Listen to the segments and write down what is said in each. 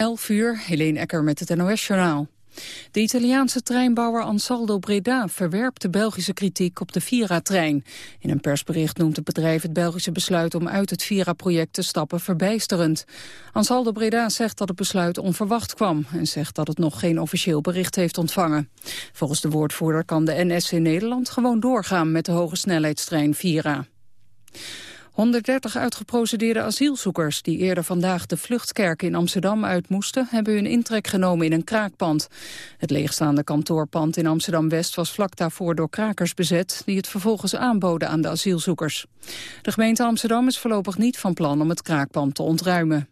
11 uur, Helene Ecker met het NOS-journaal. De Italiaanse treinbouwer Ansaldo Breda verwerpt de Belgische kritiek op de Vira-trein. In een persbericht noemt het bedrijf het Belgische besluit om uit het Vira-project te stappen verbijsterend. Ansaldo Breda zegt dat het besluit onverwacht kwam en zegt dat het nog geen officieel bericht heeft ontvangen. Volgens de woordvoerder kan de NS in Nederland gewoon doorgaan met de hoge snelheidstrein Vira. 130 uitgeprocedeerde asielzoekers die eerder vandaag de vluchtkerk in Amsterdam uit moesten, hebben hun intrek genomen in een kraakpand. Het leegstaande kantoorpand in Amsterdam-West was vlak daarvoor door krakers bezet, die het vervolgens aanboden aan de asielzoekers. De gemeente Amsterdam is voorlopig niet van plan om het kraakpand te ontruimen.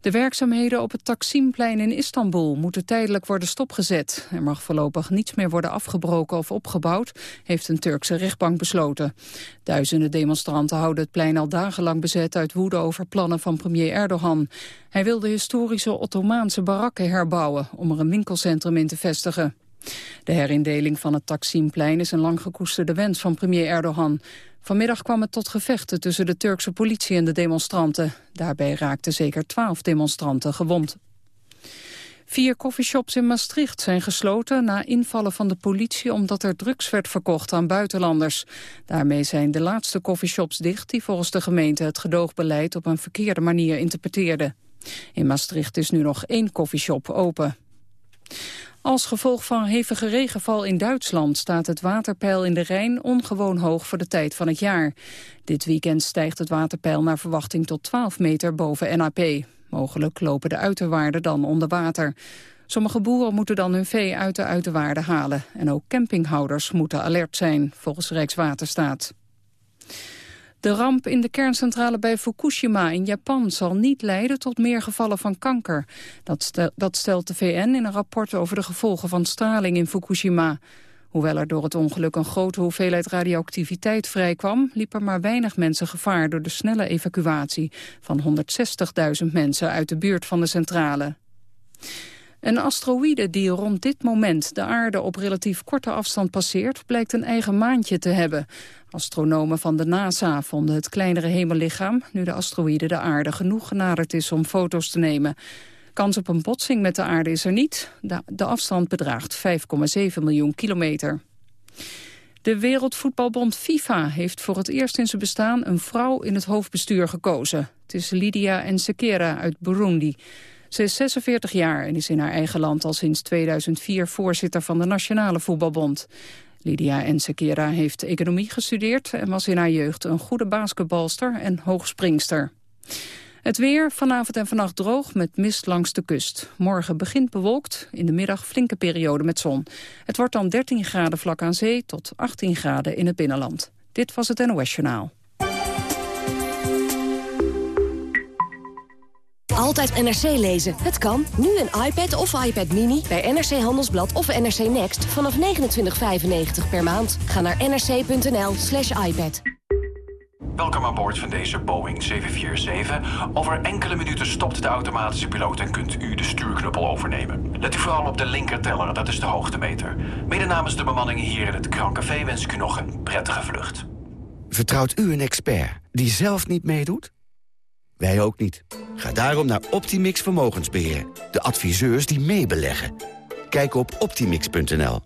De werkzaamheden op het Taksimplein in Istanbul moeten tijdelijk worden stopgezet. Er mag voorlopig niets meer worden afgebroken of opgebouwd, heeft een Turkse rechtbank besloten. Duizenden demonstranten houden het plein al dagenlang bezet uit woede over plannen van premier Erdogan. Hij wil de historische Ottomaanse barakken herbouwen om er een winkelcentrum in te vestigen. De herindeling van het Taksimplein is een lang gekoesterde wens van premier Erdogan. Vanmiddag kwam het tot gevechten tussen de Turkse politie en de demonstranten. Daarbij raakten zeker twaalf demonstranten gewond. Vier coffeeshops in Maastricht zijn gesloten na invallen van de politie omdat er drugs werd verkocht aan buitenlanders. Daarmee zijn de laatste coffeeshops dicht die volgens de gemeente het gedoogbeleid op een verkeerde manier interpreteerden. In Maastricht is nu nog één coffeeshop open. Als gevolg van hevige regenval in Duitsland staat het waterpeil in de Rijn ongewoon hoog voor de tijd van het jaar. Dit weekend stijgt het waterpeil naar verwachting tot 12 meter boven NAP. Mogelijk lopen de uiterwaarden dan onder water. Sommige boeren moeten dan hun vee uit de uiterwaarden halen. En ook campinghouders moeten alert zijn, volgens Rijkswaterstaat. De ramp in de kerncentrale bij Fukushima in Japan zal niet leiden tot meer gevallen van kanker. Dat, dat stelt de VN in een rapport over de gevolgen van straling in Fukushima. Hoewel er door het ongeluk een grote hoeveelheid radioactiviteit vrijkwam... liepen maar weinig mensen gevaar door de snelle evacuatie... van 160.000 mensen uit de buurt van de centrale. Een asteroïde die rond dit moment de aarde op relatief korte afstand passeert... blijkt een eigen maantje te hebben. Astronomen van de NASA vonden het kleinere hemellichaam... nu de asteroïde de aarde genoeg genaderd is om foto's te nemen. Kans op een botsing met de aarde is er niet. De, afstand bedraagt 5,7 miljoen kilometer. De Wereldvoetbalbond FIFA heeft voor het eerst in zijn bestaan... een vrouw in het hoofdbestuur gekozen. Het is Lydia Ensekera uit Burundi... Ze is 46 jaar en is in haar eigen land al sinds 2004 voorzitter van de Nationale Voetbalbond. Lydia Ensekera heeft economie gestudeerd en was in haar jeugd een goede basketbalster en hoogspringster. Het weer, vanavond en vannacht droog met mist langs de kust. Morgen begint bewolkt, in de middag flinke periode met zon. Het wordt dan 13 graden vlak aan zee tot 18 graden in het binnenland. Dit was het NOS Journaal. Altijd NRC lezen. Het kan. Nu een iPad of iPad Mini bij NRC Handelsblad of NRC Next vanaf 29,95 per maand. Ga naar nrc.nl slash iPad. Welkom aan boord van deze Boeing 747. Over enkele minuten stopt de automatische piloot en kunt u de stuurknuppel overnemen. Let u vooral op de linkerteller, dat is de hoogtemeter. Mede namens de bemanning hier in het Krancafé wens ik u nog een prettige vlucht. Vertrouwt u een expert die zelf niet meedoet? Wij ook niet. Ga daarom naar Optimix Vermogensbeheer. De adviseurs die meebeleggen. Kijk op optimix.nl.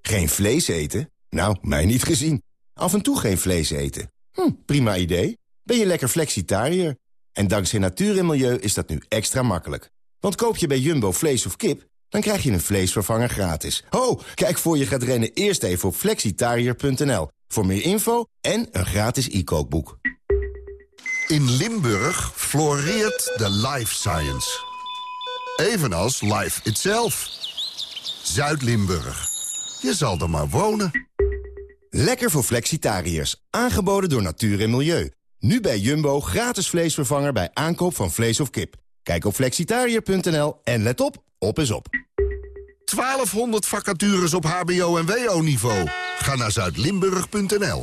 Geen vlees eten? Nou, mij niet gezien. Af en toe geen vlees eten. Hm, prima idee. Ben je lekker flexitariër? En dankzij natuur en milieu is dat nu extra makkelijk. Want koop je bij Jumbo vlees of kip, dan krijg je een vleesvervanger gratis. Ho, kijk voor je gaat rennen eerst even op flexitariër.nl. Voor meer info en een gratis e-kookboek. In Limburg floreert de life science. Evenals life itself. Zuid-Limburg. Je zal er maar wonen. Lekker voor flexitariërs. Aangeboden door Natuur en Milieu. Nu bij Jumbo gratis vleesvervanger bij aankoop van vlees of kip. Kijk op flexitariër.nl en let op, op is op. 1200 vacatures op hbo- en wo-niveau. Ga naar zuidlimburg.nl.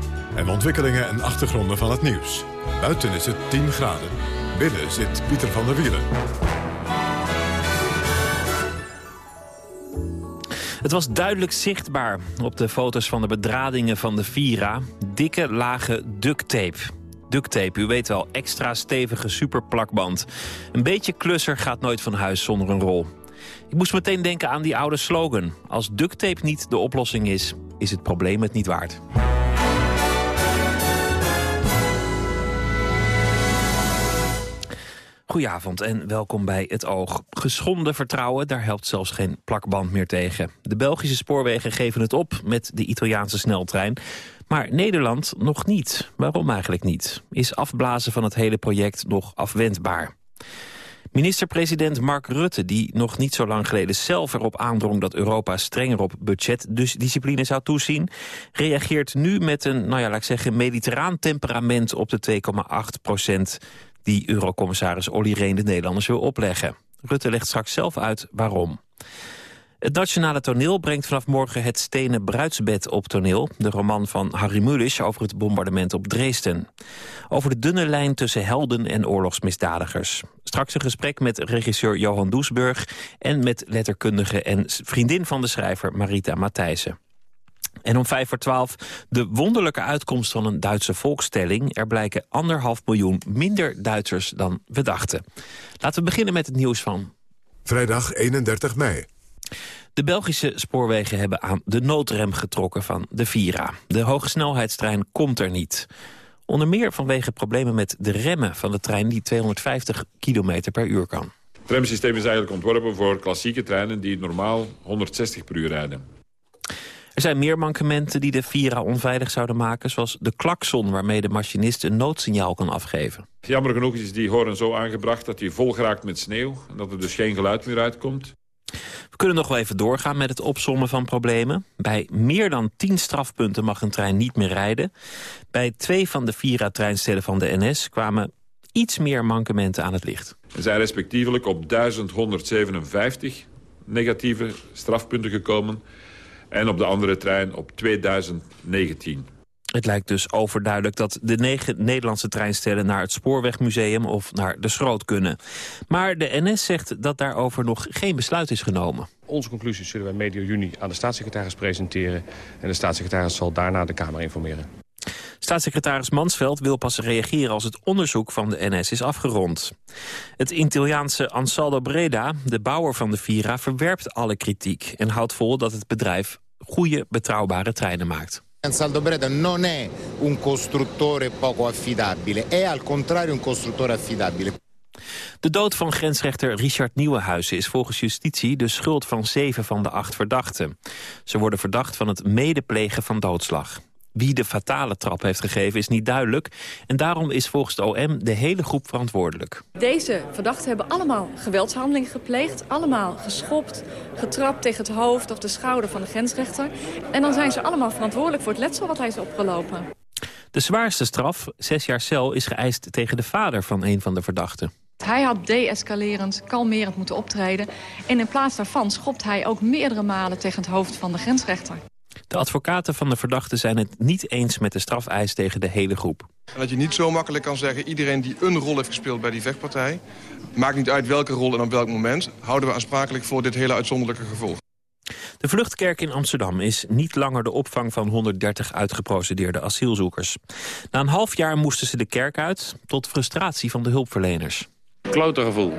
En ontwikkelingen en achtergronden van het nieuws. Buiten is het 10 graden. Binnen zit Pieter van der Wielen. Het was duidelijk zichtbaar op de foto's van de bedradingen van de Vira. Dikke, lage ducttape. Ducttape, u weet wel, extra stevige superplakband. Een beetje klusser gaat nooit van huis zonder een rol. Ik moest meteen denken aan die oude slogan. Als ducttape niet de oplossing is, is het probleem het niet waard. Goedenavond en welkom bij Het Oog. Geschonden vertrouwen, daar helpt zelfs geen plakband meer tegen. De Belgische spoorwegen geven het op met de Italiaanse sneltrein. Maar Nederland nog niet. Waarom eigenlijk niet? Is afblazen van het hele project nog afwendbaar? Minister-president Mark Rutte, die nog niet zo lang geleden zelf erop aandrong dat Europa strenger op budgetdiscipline zou toezien, reageert nu met een, nou ja, laat ik zeggen, mediterraan temperament op de 2,8 procent die eurocommissaris Olly Reen de Nederlanders wil opleggen. Rutte legt straks zelf uit waarom. Het Nationale Toneel brengt vanaf morgen het Stenen Bruidsbed op toneel. De roman van Harry Mulisch over het bombardement op Dresden. Over de dunne lijn tussen helden en oorlogsmisdadigers. Straks een gesprek met regisseur Johan Doesburg... en met letterkundige en vriendin van de schrijver Marita Matthijssen. En om vijf voor twaalf de wonderlijke uitkomst van een Duitse volkstelling. Er blijken anderhalf miljoen minder Duitsers dan we dachten. Laten we beginnen met het nieuws van... Vrijdag 31 mei. De Belgische spoorwegen hebben aan de noodrem getrokken van de Vira. De hogesnelheidstrein komt er niet. Onder meer vanwege problemen met de remmen van de trein... die 250 km per uur kan. Het remsysteem is eigenlijk ontworpen voor klassieke treinen... die normaal 160 per uur rijden. Er zijn meer mankementen die de Vira onveilig zouden maken... zoals de klakson waarmee de machinist een noodsignaal kan afgeven. Jammer genoeg is die horen zo aangebracht dat hij vol geraakt met sneeuw... en dat er dus geen geluid meer uitkomt. We kunnen nog wel even doorgaan met het opsommen van problemen. Bij meer dan 10 strafpunten mag een trein niet meer rijden. Bij twee van de Vira-treinstellen van de NS kwamen iets meer mankementen aan het licht. Er zijn respectievelijk op 1157 negatieve strafpunten gekomen... en op de andere trein op 2019. Het lijkt dus overduidelijk dat de negen Nederlandse treinstellen... naar het Spoorwegmuseum of naar de Schroot kunnen. Maar de NS zegt dat daarover nog geen besluit is genomen. Onze conclusies zullen wij medio juni aan de staatssecretaris presenteren... en de staatssecretaris zal daarna de Kamer informeren. Staatssecretaris Mansveld wil pas reageren als het onderzoek van de NS is afgerond. Het Italiaanse Ansaldo Breda, de bouwer van de Vira, verwerpt alle kritiek... en houdt vol dat het bedrijf goede, betrouwbare treinen maakt. Ansaldo Breda non è un costruttore poco affidabile, è al contrario un costruttore affidabile. De dood van grensrechter Richard Nieuwenhuizen is volgens justitie de schuld van zeven van de acht verdachten. Ze worden verdacht van het medeplegen van doodslag. Wie de fatale trap heeft gegeven is niet duidelijk. En daarom is volgens de OM de hele groep verantwoordelijk. Deze verdachten hebben allemaal geweldshandelingen gepleegd. Allemaal geschopt, getrapt tegen het hoofd of de schouder van de grensrechter. En dan zijn ze allemaal verantwoordelijk voor het letsel wat hij is opgelopen. De zwaarste straf, zes jaar cel, is geëist tegen de vader van een van de verdachten. Hij had deescalerend, kalmerend moeten optreden. En in plaats daarvan schopt hij ook meerdere malen tegen het hoofd van de grensrechter. De advocaten van de verdachten zijn het niet eens met de strafeis tegen de hele groep. En dat je niet zo makkelijk kan zeggen... iedereen die een rol heeft gespeeld bij die vechtpartij... maakt niet uit welke rol en op welk moment... houden we aansprakelijk voor dit hele uitzonderlijke gevolg. De Vluchtkerk in Amsterdam is niet langer de opvang van 130 uitgeprocedeerde asielzoekers. Na een half jaar moesten ze de kerk uit, tot frustratie van de hulpverleners. Klote gevoel.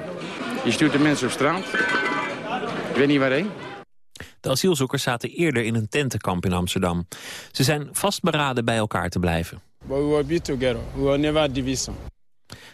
Je stuurt de mensen op straat. Ik weet niet waarheen. De asielzoekers zaten eerder in een tentenkamp in Amsterdam. Ze zijn vastberaden bij elkaar te blijven. But we will be together. We will never division.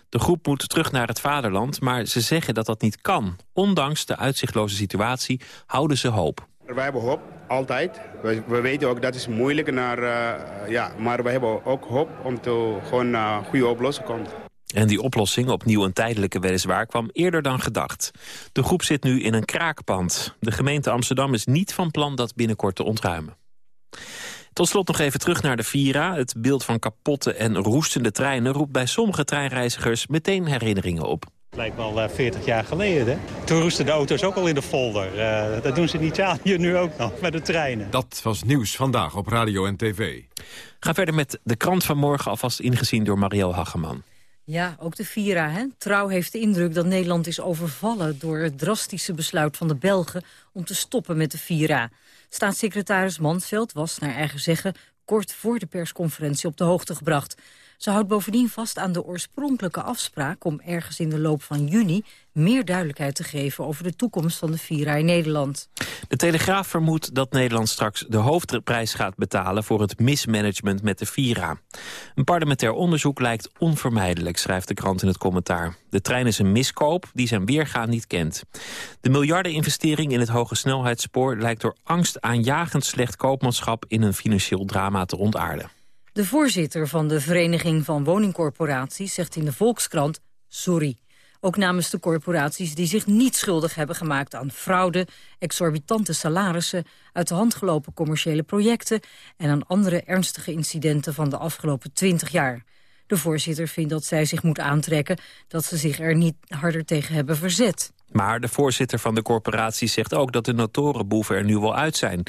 De groep moet terug naar het vaderland, maar ze zeggen dat dat niet kan. Ondanks de uitzichtloze situatie houden ze hoop. Wij hebben hoop altijd. We, we weten ook dat is moeilijk, naar, uh, ja, maar we hebben ook hoop om te gewoon uh, goede oplossing komt. En die oplossing, opnieuw een tijdelijke weliswaar, kwam eerder dan gedacht. De groep zit nu in een kraakpand. De gemeente Amsterdam is niet van plan dat binnenkort te ontruimen. Tot slot nog even terug naar de Vira. Het beeld van kapotte en roestende treinen roept bij sommige treinreizigers meteen herinneringen op. Het lijkt wel uh, 40 jaar geleden. Hè? Toen roesten de auto's ook al in de folder. Uh, dat doen ze in Italië nu ook nog, met de treinen. Dat was nieuws vandaag op radio en tv. Ga verder met de krant van morgen, alvast ingezien door Marielle Hageman. Ja, ook de Vira. Hè? Trouw heeft de indruk dat Nederland is overvallen... door het drastische besluit van de Belgen om te stoppen met de Vira. Staatssecretaris Mansveld was, naar eigen zeggen... kort voor de persconferentie op de hoogte gebracht. Ze houdt bovendien vast aan de oorspronkelijke afspraak... om ergens in de loop van juni meer duidelijkheid te geven... over de toekomst van de Vira in Nederland. De Telegraaf vermoedt dat Nederland straks de hoofdprijs gaat betalen... voor het mismanagement met de Vira. Een parlementair onderzoek lijkt onvermijdelijk, schrijft de krant in het commentaar. De trein is een miskoop die zijn weergaan niet kent. De miljardeninvestering in het hoge snelheidsspoor... lijkt door angst aanjagend slecht koopmanschap... in een financieel drama te ontaarden. De voorzitter van de Vereniging van Woningcorporaties zegt in de Volkskrant sorry. Ook namens de corporaties die zich niet schuldig hebben gemaakt aan fraude, exorbitante salarissen, uit de hand gelopen commerciële projecten en aan andere ernstige incidenten van de afgelopen twintig jaar. De voorzitter vindt dat zij zich moet aantrekken dat ze zich er niet harder tegen hebben verzet. Maar de voorzitter van de corporatie zegt ook dat de notorenboeven er nu wel uit zijn.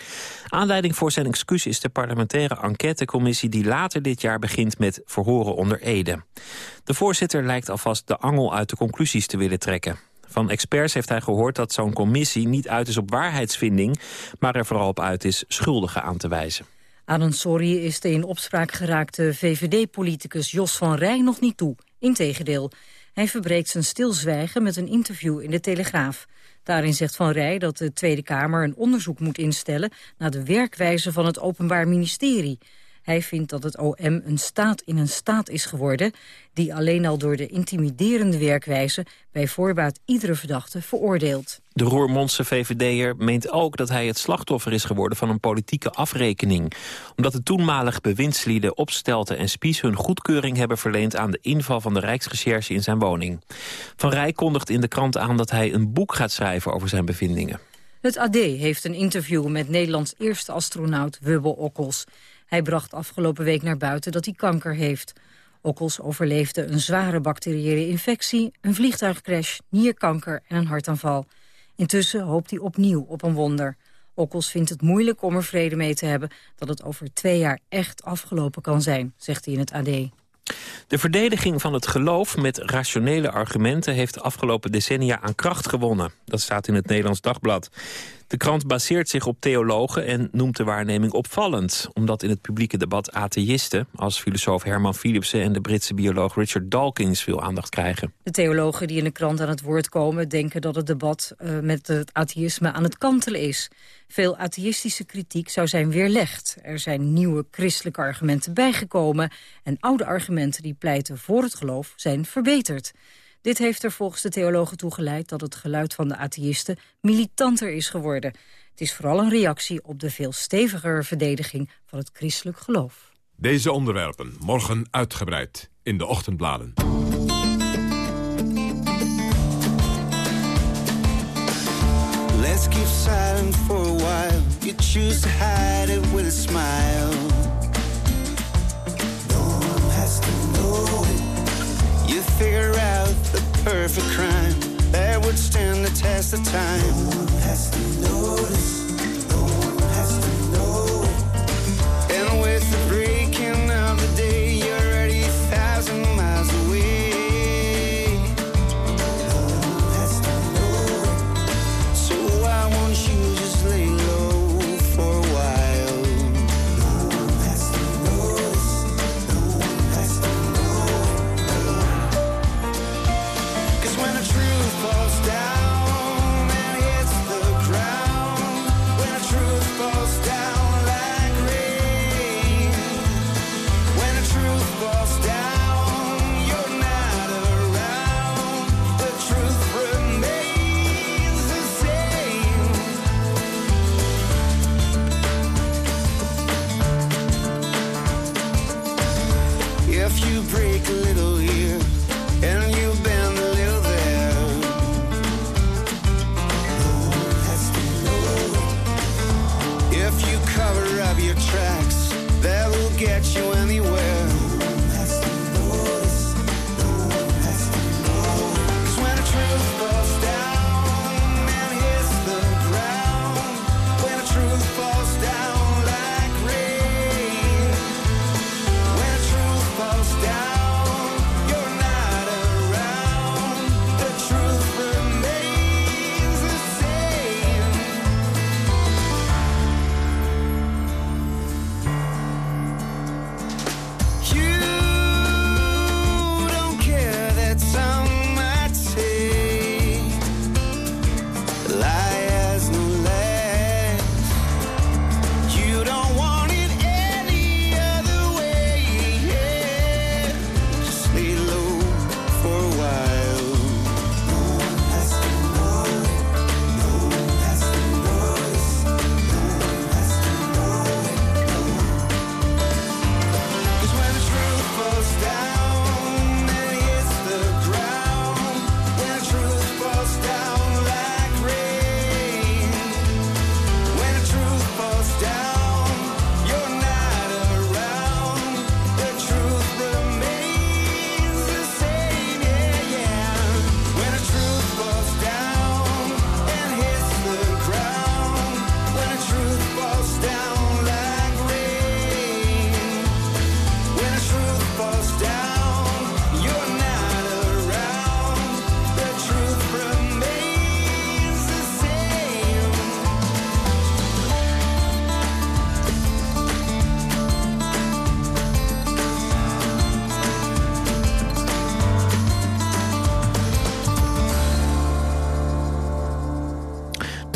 Aanleiding voor zijn excuus is de parlementaire enquêtecommissie... die later dit jaar begint met verhoren onder Ede. De voorzitter lijkt alvast de angel uit de conclusies te willen trekken. Van experts heeft hij gehoord dat zo'n commissie niet uit is op waarheidsvinding... maar er vooral op uit is schuldigen aan te wijzen. Aan een sorry is de in opspraak geraakte VVD-politicus Jos van Rij nog niet toe. Integendeel, hij verbreekt zijn stilzwijgen met een interview in de Telegraaf. Daarin zegt Van Rij dat de Tweede Kamer een onderzoek moet instellen... naar de werkwijze van het Openbaar Ministerie. Hij vindt dat het OM een staat in een staat is geworden... die alleen al door de intimiderende werkwijze... bij voorbaat iedere verdachte veroordeelt. De Roermondse VVD'er meent ook dat hij het slachtoffer is geworden... van een politieke afrekening. Omdat de toenmalige bewindslieden Opstelten en Spies... hun goedkeuring hebben verleend aan de inval van de Rijksrecherche in zijn woning. Van Rij kondigt in de krant aan dat hij een boek gaat schrijven over zijn bevindingen. Het AD heeft een interview met Nederlands eerste astronaut Wubbel Okkels. Hij bracht afgelopen week naar buiten dat hij kanker heeft. Okkels overleefde een zware bacteriële infectie, een vliegtuigcrash, nierkanker en een hartaanval. Intussen hoopt hij opnieuw op een wonder. Okkels vindt het moeilijk om er vrede mee te hebben dat het over twee jaar echt afgelopen kan zijn, zegt hij in het AD. De verdediging van het geloof met rationele argumenten... heeft de afgelopen decennia aan kracht gewonnen. Dat staat in het Nederlands Dagblad. De krant baseert zich op theologen en noemt de waarneming opvallend... omdat in het publieke debat atheïsten... als filosoof Herman Philipsen en de Britse bioloog Richard Dawkins... veel aandacht krijgen. De theologen die in de krant aan het woord komen... denken dat het debat uh, met het atheïsme aan het kantelen is. Veel atheïstische kritiek zou zijn weerlegd. Er zijn nieuwe christelijke argumenten bijgekomen... en oude argumenten die pleiten voor het geloof zijn verbeterd. Dit heeft er volgens de theologen toe geleid dat het geluid van de atheïsten militanter is geworden. Het is vooral een reactie op de veel stevigere verdediging van het christelijk geloof. Deze onderwerpen morgen uitgebreid in de ochtendbladen. Let's keep silent for a while. You choose to hide it with a smile. No one has to know it. You figure out perfect crime that would stand the test of time. No one has to notice.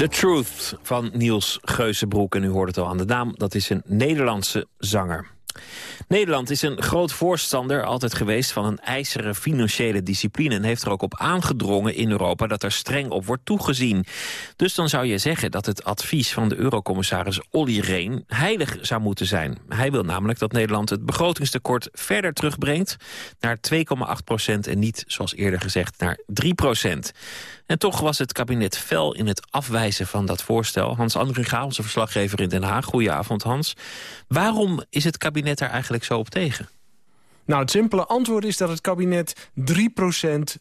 The Truth van Niels Geuzenbroek. En u hoort het al aan de naam, dat is een Nederlandse zanger. Nederland is een groot voorstander altijd geweest van een ijzeren financiële discipline... en heeft er ook op aangedrongen in Europa dat er streng op wordt toegezien. Dus dan zou je zeggen dat het advies van de eurocommissaris Olly Rehn heilig zou moeten zijn. Hij wil namelijk dat Nederland het begrotingstekort verder terugbrengt... naar 2,8 procent en niet, zoals eerder gezegd, naar 3 procent. En toch was het kabinet fel in het afwijzen van dat voorstel. Hans Andringa, onze verslaggever in Den Haag. Goedenavond, Hans. Waarom is het kabinet daar eigenlijk zo op tegen? Nou, het simpele antwoord is dat het kabinet 3%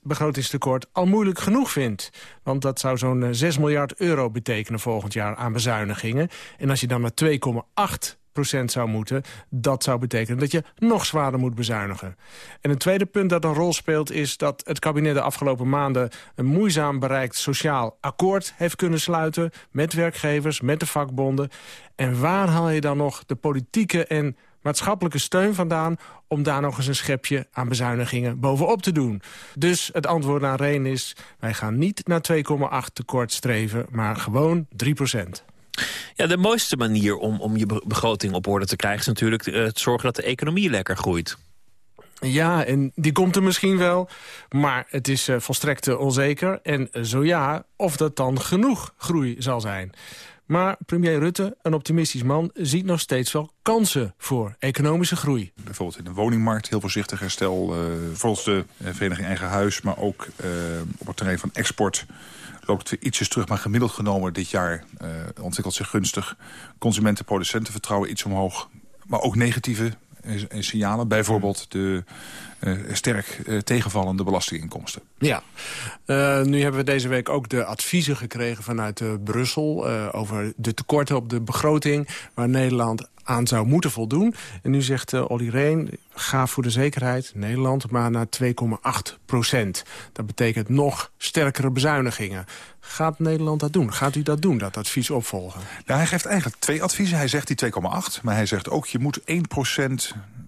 begrotingstekort al moeilijk genoeg vindt. Want dat zou zo'n eh, 6 miljard euro betekenen volgend jaar aan bezuinigingen. En als je dan naar 2,8 zou moeten... dat zou betekenen dat je nog zwaarder moet bezuinigen. En een tweede punt dat een rol speelt... is dat het kabinet de afgelopen maanden... een moeizaam bereikt sociaal akkoord heeft kunnen sluiten... met werkgevers, met de vakbonden. En waar haal je dan nog de politieke en maatschappelijke steun vandaan... om daar nog eens een schepje aan bezuinigingen bovenop te doen. Dus het antwoord aan Reen is... wij gaan niet naar 2,8 tekort streven, maar gewoon 3 procent. Ja, de mooiste manier om, om je be- begroting op orde te krijgen... is natuurlijk eh, het zorgen dat de economie lekker groeit. Ja, en die komt er misschien wel, maar het is eh, volstrekt eh, onzeker. En eh, zo ja, of dat dan genoeg groei zal zijn. Maar premier Rutte, een optimistisch man, ziet nog steeds wel kansen voor economische groei. Bijvoorbeeld in de woningmarkt heel voorzichtig herstel. eh volgens de eh, Vereniging Eigen Huis, maar ook eh, op het terrein van export loopt weer ietsjes terug. Maar gemiddeld genomen dit jaar eh, ontwikkelt zich gunstig. Consumenten, producenten vertrouwen iets omhoog. Maar ook negatieve eh, eh, signalen. Bijvoorbeeld de eh, sterk tegenvallende belastinginkomsten. Ja, nu hebben we deze week ook de adviezen gekregen vanuit Brussel... over de tekorten op de begroting waar Nederland aan zou moeten voldoen. En nu zegt uh, Olly Reen, ga voor de zekerheid Nederland maar naar 2,8 procent. Dat betekent nog sterkere bezuinigingen. Gaat Nederland dat doen? Gaat u dat doen, dat advies opvolgen? Nou, hij geeft eigenlijk twee adviezen. Hij zegt die 2,8, maar hij zegt ook... je moet 1%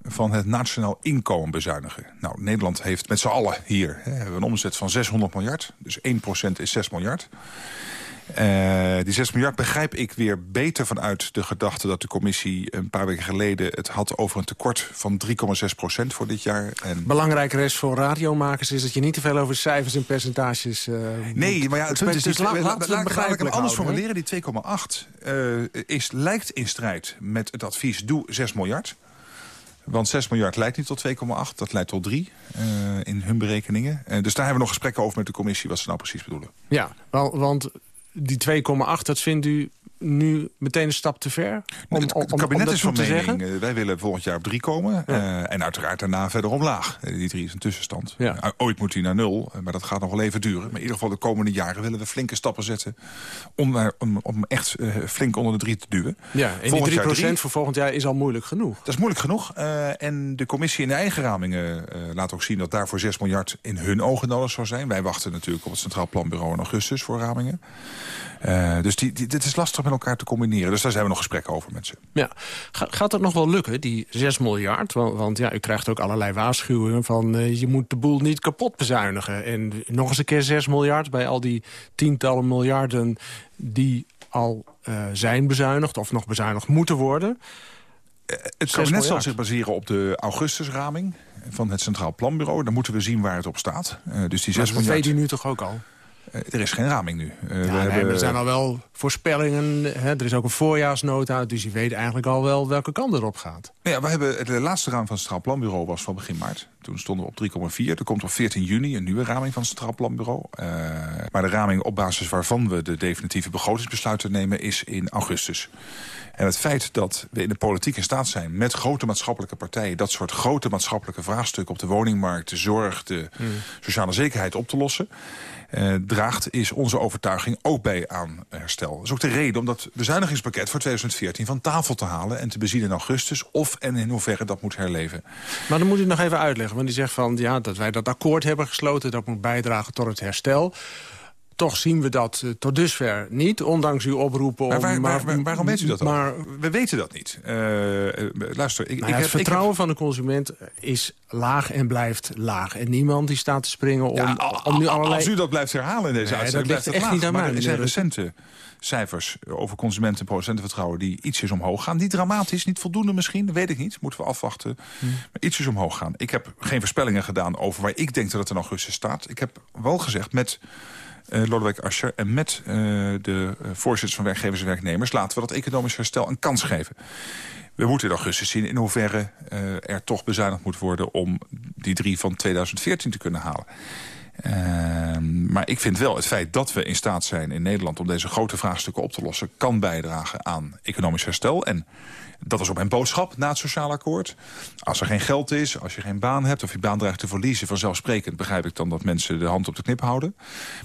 van het nationaal inkomen bezuinigen. Nou, Nederland heeft met z'n allen hier hè, een omzet van 600 miljard. Dus 1% is 6 miljard. Uh, die 6 miljard begrijp ik weer beter vanuit de gedachte... dat de commissie een paar weken geleden het had over een tekort van 3,6 procent voor dit jaar. En... Belangrijker is voor radiomakers is dat je niet te veel over cijfers en percentages... Uh, nee, maar ja, het punt is... Dus laat, laat, laat, laat ik hem anders formuleren. Die 2,8 uh, is, lijkt in strijd met het advies doe 6 miljard. Want 6 miljard leidt niet tot 2,8, dat leidt tot 3 uh, in hun berekeningen. Uh, dus daar hebben we nog gesprekken over met de commissie wat ze nou precies bedoelen. Ja, want die 2,8, dat vindt u nu meteen een stap te ver? Om, het, het kabinet om is van mening, uh, wij willen volgend jaar op 3 komen. Ja. Uh, en uiteraard daarna verder omlaag. Uh, die 3 is een tussenstand. Ja. ooit moet hij naar 0, maar dat gaat nog wel even duren. Maar in ieder geval de komende jaren willen we flinke stappen zetten... om, om, om echt flink onder de 3 te duwen. Ja, en volgend die 3 procent voor volgend jaar is al moeilijk genoeg. Dat is moeilijk genoeg. en de commissie in de eigen ramingen laat ook zien... dat daarvoor 6 miljard in hun ogen nodig zou zijn. Wij wachten natuurlijk op het Centraal Planbureau in augustus voor ramingen. Eh, dus die, die, dit is lastig met elkaar te combineren. Dus daar zijn we nog gesprekken over met ze. Ja. Ga- gaat het nog wel lukken, die 6 miljard? Want, want ja, u krijgt ook allerlei waarschuwingen van... eh, je moet de boel niet kapot bezuinigen. En nog eens een keer 6 miljard bij al die tientallen miljarden... die al eh, zijn bezuinigd of nog bezuinigd moeten worden. Het 6 kabinet zal miljard. zich baseren op de augustusraming van het Centraal Planbureau. Dan moeten we zien waar het op staat. Eh, dus die 6 Maar dat miljard... weet u nu toch ook al? Eh, er is geen raming nu. Eh, we nee, hebben- er zijn al wel voorspellingen. Hè? Er is ook een voorjaarsnota, dus je weet eigenlijk al wel welke kant erop gaat. Nou ja, we hebben, de laatste raming van het Centraal Planbureau was van begin maart. Toen stonden we op 3,4. Er komt op 14 juni een nieuwe raming van het Centraal Planbureau. Eh, maar de raming op basis waarvan we de definitieve begrotingsbesluiten nemen... is in augustus. En het feit dat we in de politiek in staat zijn... met grote maatschappelijke partijen... dat soort grote maatschappelijke vraagstukken... op de woningmarkt, de zorg, de sociale zekerheid op te lossen... eh, draagt, is onze overtuiging ook bij aan herstel. Dat is ook de reden om dat bezuinigingspakket voor 2014 van tafel te halen... en te bezien in augustus of en in hoeverre dat moet herleven. Maar dan moet u nog even uitleggen. Want die zegt van, ja, dat wij dat akkoord hebben gesloten... dat moet bijdragen tot het herstel. Toch zien we dat eh, tot dusver niet, ondanks uw oproepen Maar, om... waar- waar- waar- waarom weet u dat dan? Maar We weten dat niet. Eh, eh, luister, ik, ik ja, heb, het vertrouwen van de consument is laag en blijft laag. En niemand die staat te springen om, Ja, al- om nu al- allerlei... Als u dat blijft herhalen in deze Nee, uitzending, blijft het echt laag. niet aan maar mij, er zijn recente cijfers over consumenten- en producentenvertrouwen... die ietsjes omhoog gaan. Niet dramatisch, niet voldoende misschien, dat weet ik niet. Moeten we afwachten. Hm. Maar ietsjes omhoog gaan. Ik heb geen voorspellingen gedaan over waar ik denk dat het in augustus staat. Ik heb wel gezegd met... eh Lodewijk Asscher en met eh, de eh, voorzitters van werkgevers en werknemers... laten we dat economisch herstel een kans geven. We moeten in augustus zien in hoeverre er toch bezuinigd moet worden... om die drie van 2014 te kunnen halen. Ehm, maar ik vind wel het feit dat we in staat zijn in Nederland... om deze grote vraagstukken op te lossen... kan bijdragen aan economisch herstel. En dat is ook mijn boodschap na het sociaal akkoord. Als er geen geld is, als je geen baan hebt... of je baan dreigt te verliezen, vanzelfsprekend begrijp ik dan... dat mensen de hand op de knip houden.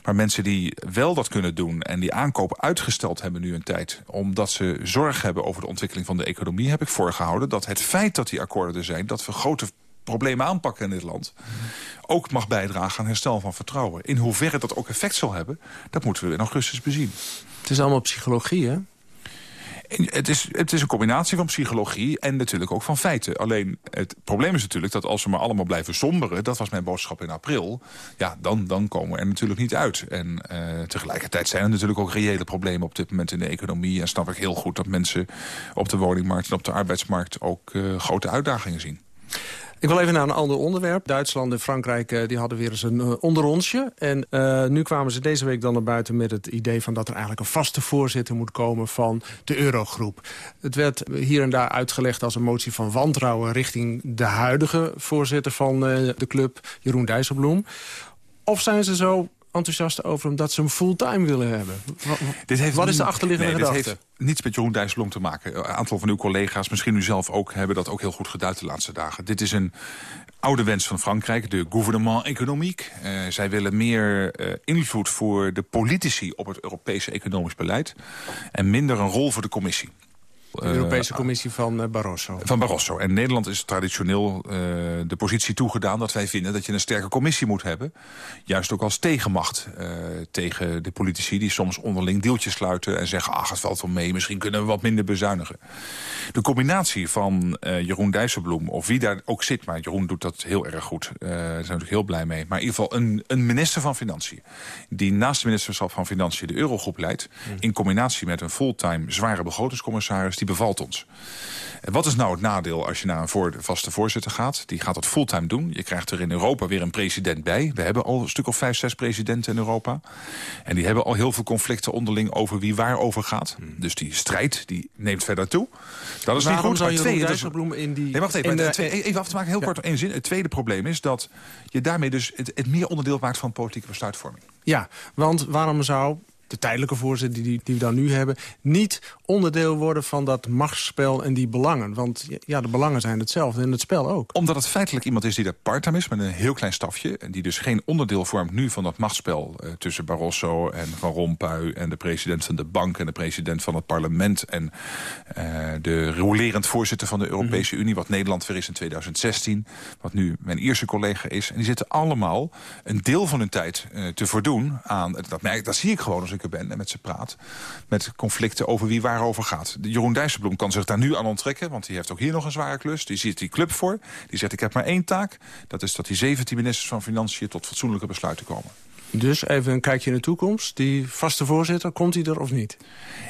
Maar mensen die wel dat kunnen doen... en die aankoop uitgesteld hebben nu een tijd... omdat ze zorg hebben over de ontwikkeling van de economie... heb ik voorgehouden dat het feit dat die akkoorden er zijn... dat we grote problemen aanpakken in dit land... ook mag bijdragen aan herstel van vertrouwen. In hoeverre dat ook effect zal hebben, dat moeten we in augustus bezien. Het is allemaal psychologie, hè? En Het is, het is een combinatie van psychologie en natuurlijk ook van feiten. Alleen het probleem is natuurlijk dat als we maar allemaal blijven somberen... dat was mijn boodschap in april, ja, dan, dan komen we er natuurlijk niet uit. En eh, tegelijkertijd zijn er natuurlijk ook reële problemen op dit moment in de economie. En snap ik heel goed dat mensen op de woningmarkt en op de arbeidsmarkt... ook eh, grote uitdagingen zien. Ik wil even naar een ander onderwerp. Duitsland en Frankrijk eh, die hadden weer eens een eh, onderonsje. En eh, nu kwamen ze deze week dan naar buiten met het idee... van dat er eigenlijk een vaste voorzitter moet komen van de Eurogroep. Het werd hier en daar uitgelegd als een motie van wantrouwen... richting de huidige voorzitter van de club, Jeroen Dijsselbloem. Of zijn ze zo enthousiast over omdat ze hem fulltime willen hebben? Wa- wa- Wat is de achterliggende nee, gedachte? Dit heeft niets met Jeroen Dijsselbloem te maken. Een aantal van uw collega's, misschien u zelf ook... hebben dat ook heel goed geduid de laatste dagen. Dit is een oude wens van Frankrijk, de gouvernement economiek. Eh, zij willen meer eh, invloed voor de politici op het Europese economisch beleid... en minder een rol voor de commissie. De Europese Commissie van eh, Barroso. Van Barroso. En Nederland is traditioneel eh, de positie toegedaan... dat wij vinden dat je een sterke commissie moet hebben. Juist ook als tegenmacht eh, tegen de politici... die soms onderling deeltjes sluiten en zeggen... ach, het valt wel mee, misschien kunnen we wat minder bezuinigen. De combinatie van eh, Jeroen Dijsselbloem, of wie daar ook zit... maar Jeroen doet dat heel erg goed, eh, daar zijn we natuurlijk heel blij mee... maar in ieder geval een, een minister van Financiën... die naast de ministerschap van Financiën de Eurogroep leidt... in combinatie met een fulltime zware begrotingscommissaris... die bevalt ons. En wat is nou het nadeel als je naar een voor, vaste voorzitter gaat? Die gaat dat fulltime doen. Je krijgt er in Europa weer een president bij. We hebben al een stuk of vijf, zes presidenten in Europa. En die hebben al heel veel conflicten onderling over wie waar over gaat. Dus die strijd die neemt verder toe. Dat is Waarom niet goed. Maar dat is- Dijsselbloem in die... Nee, wacht even. de- tweede- even af te maken, heel kort in één zin. Het tweede probleem is dat je daarmee dus het, het meer onderdeel maakt van politieke besluitvorming. Ja, want waarom zou de tijdelijke voorzitter die, die we dan nu hebben... niet onderdeel worden van dat machtsspel en die belangen? Want ja, de belangen zijn hetzelfde en het spel ook. Omdat het feitelijk iemand is die daar part-time is... met een heel klein stafje. En die dus geen onderdeel vormt nu van dat machtsspel... Eh, tussen Barroso en Van Rompuy... en de president van de bank en de president van het parlement... en eh, de rolerend voorzitter van de Europese Unie... wat Nederland weer is in 2016. Wat nu mijn Ierse collega is. En die zitten allemaal een deel van hun tijd eh, te voldoen aan... Dat, merk- dat zie ik gewoon als ik ben en met ze praat. Met conflicten over wie waarover gaat. Jeroen Dijsselbloem kan zich daar nu aan onttrekken... want die heeft ook hier nog een zware klus. Die ziet die club voor. Die zegt, ik heb maar één taak. Dat is dat die 17 ministers van Financiën tot fatsoenlijke besluiten komen. Dus even een kijkje in de toekomst. Die vaste voorzitter, komt hij er of niet?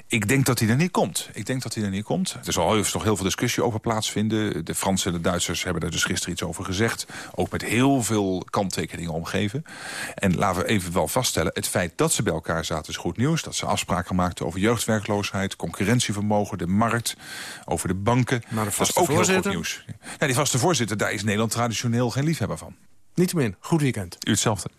Ik denk dat hij er niet komt. Ik denk dat hij er niet komt. Er zal toch heel veel discussie over plaatsvinden. De Fransen en de Duitsers hebben er dus gisteren iets over gezegd. Ook met heel veel kanttekeningen omgeven. En laten we even wel vaststellen... het feit dat ze bij elkaar zaten is goed nieuws. Dat ze afspraken maakten over jeugdwerkloosheid... concurrentievermogen, de markt, over de banken. Maar de dat is ook heel goed nieuws. Ja, die vaste voorzitter, daar is Nederland traditioneel geen liefhebber van. Niettemin, goed weekend. U hetzelfde.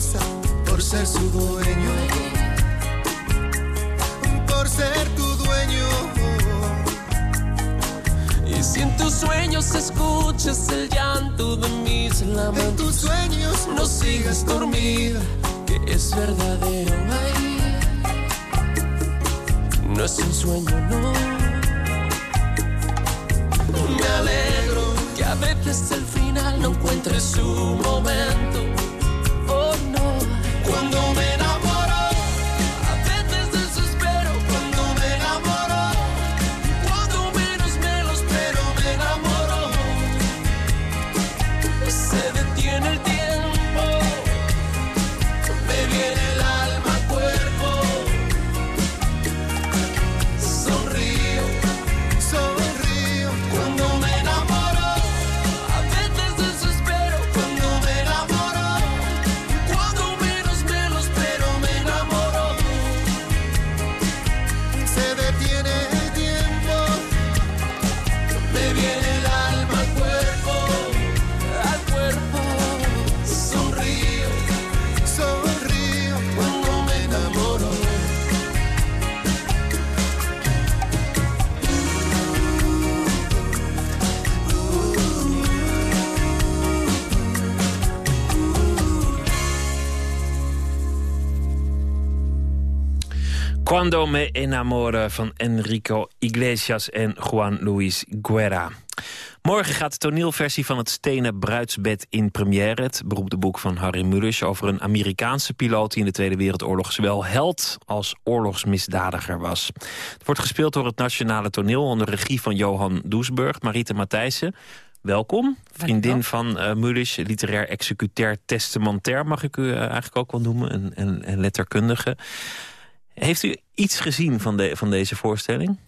Cosa por ser su dueño. Por ser tu dueño. Y si en tus sueños escuchas el llanto de mis lamentos, En tus sueños no sigas dormida, que es verdadero. No es un sueño, no. Me alegro que a veces el final no encuentre su momento. Cuando me enamore van Enrico Iglesias en Juan Luis Guerra. Morgen gaat de toneelversie van het Stenen Bruidsbed in première. Het beroemde boek van Harry Mulisch over een Amerikaanse piloot... die in de Tweede Wereldoorlog zowel held als oorlogsmisdadiger was. Het wordt gespeeld door het Nationale Toneel... onder regie van Johan Doesburg, Mariette Matthijssen. Welkom, vriendin van uh, Mulisch, literair executair testamentair... mag ik u eh, eigenlijk ook wel noemen, en, en, en letterkundige. Heeft u iets gezien van, de, van deze voorstelling?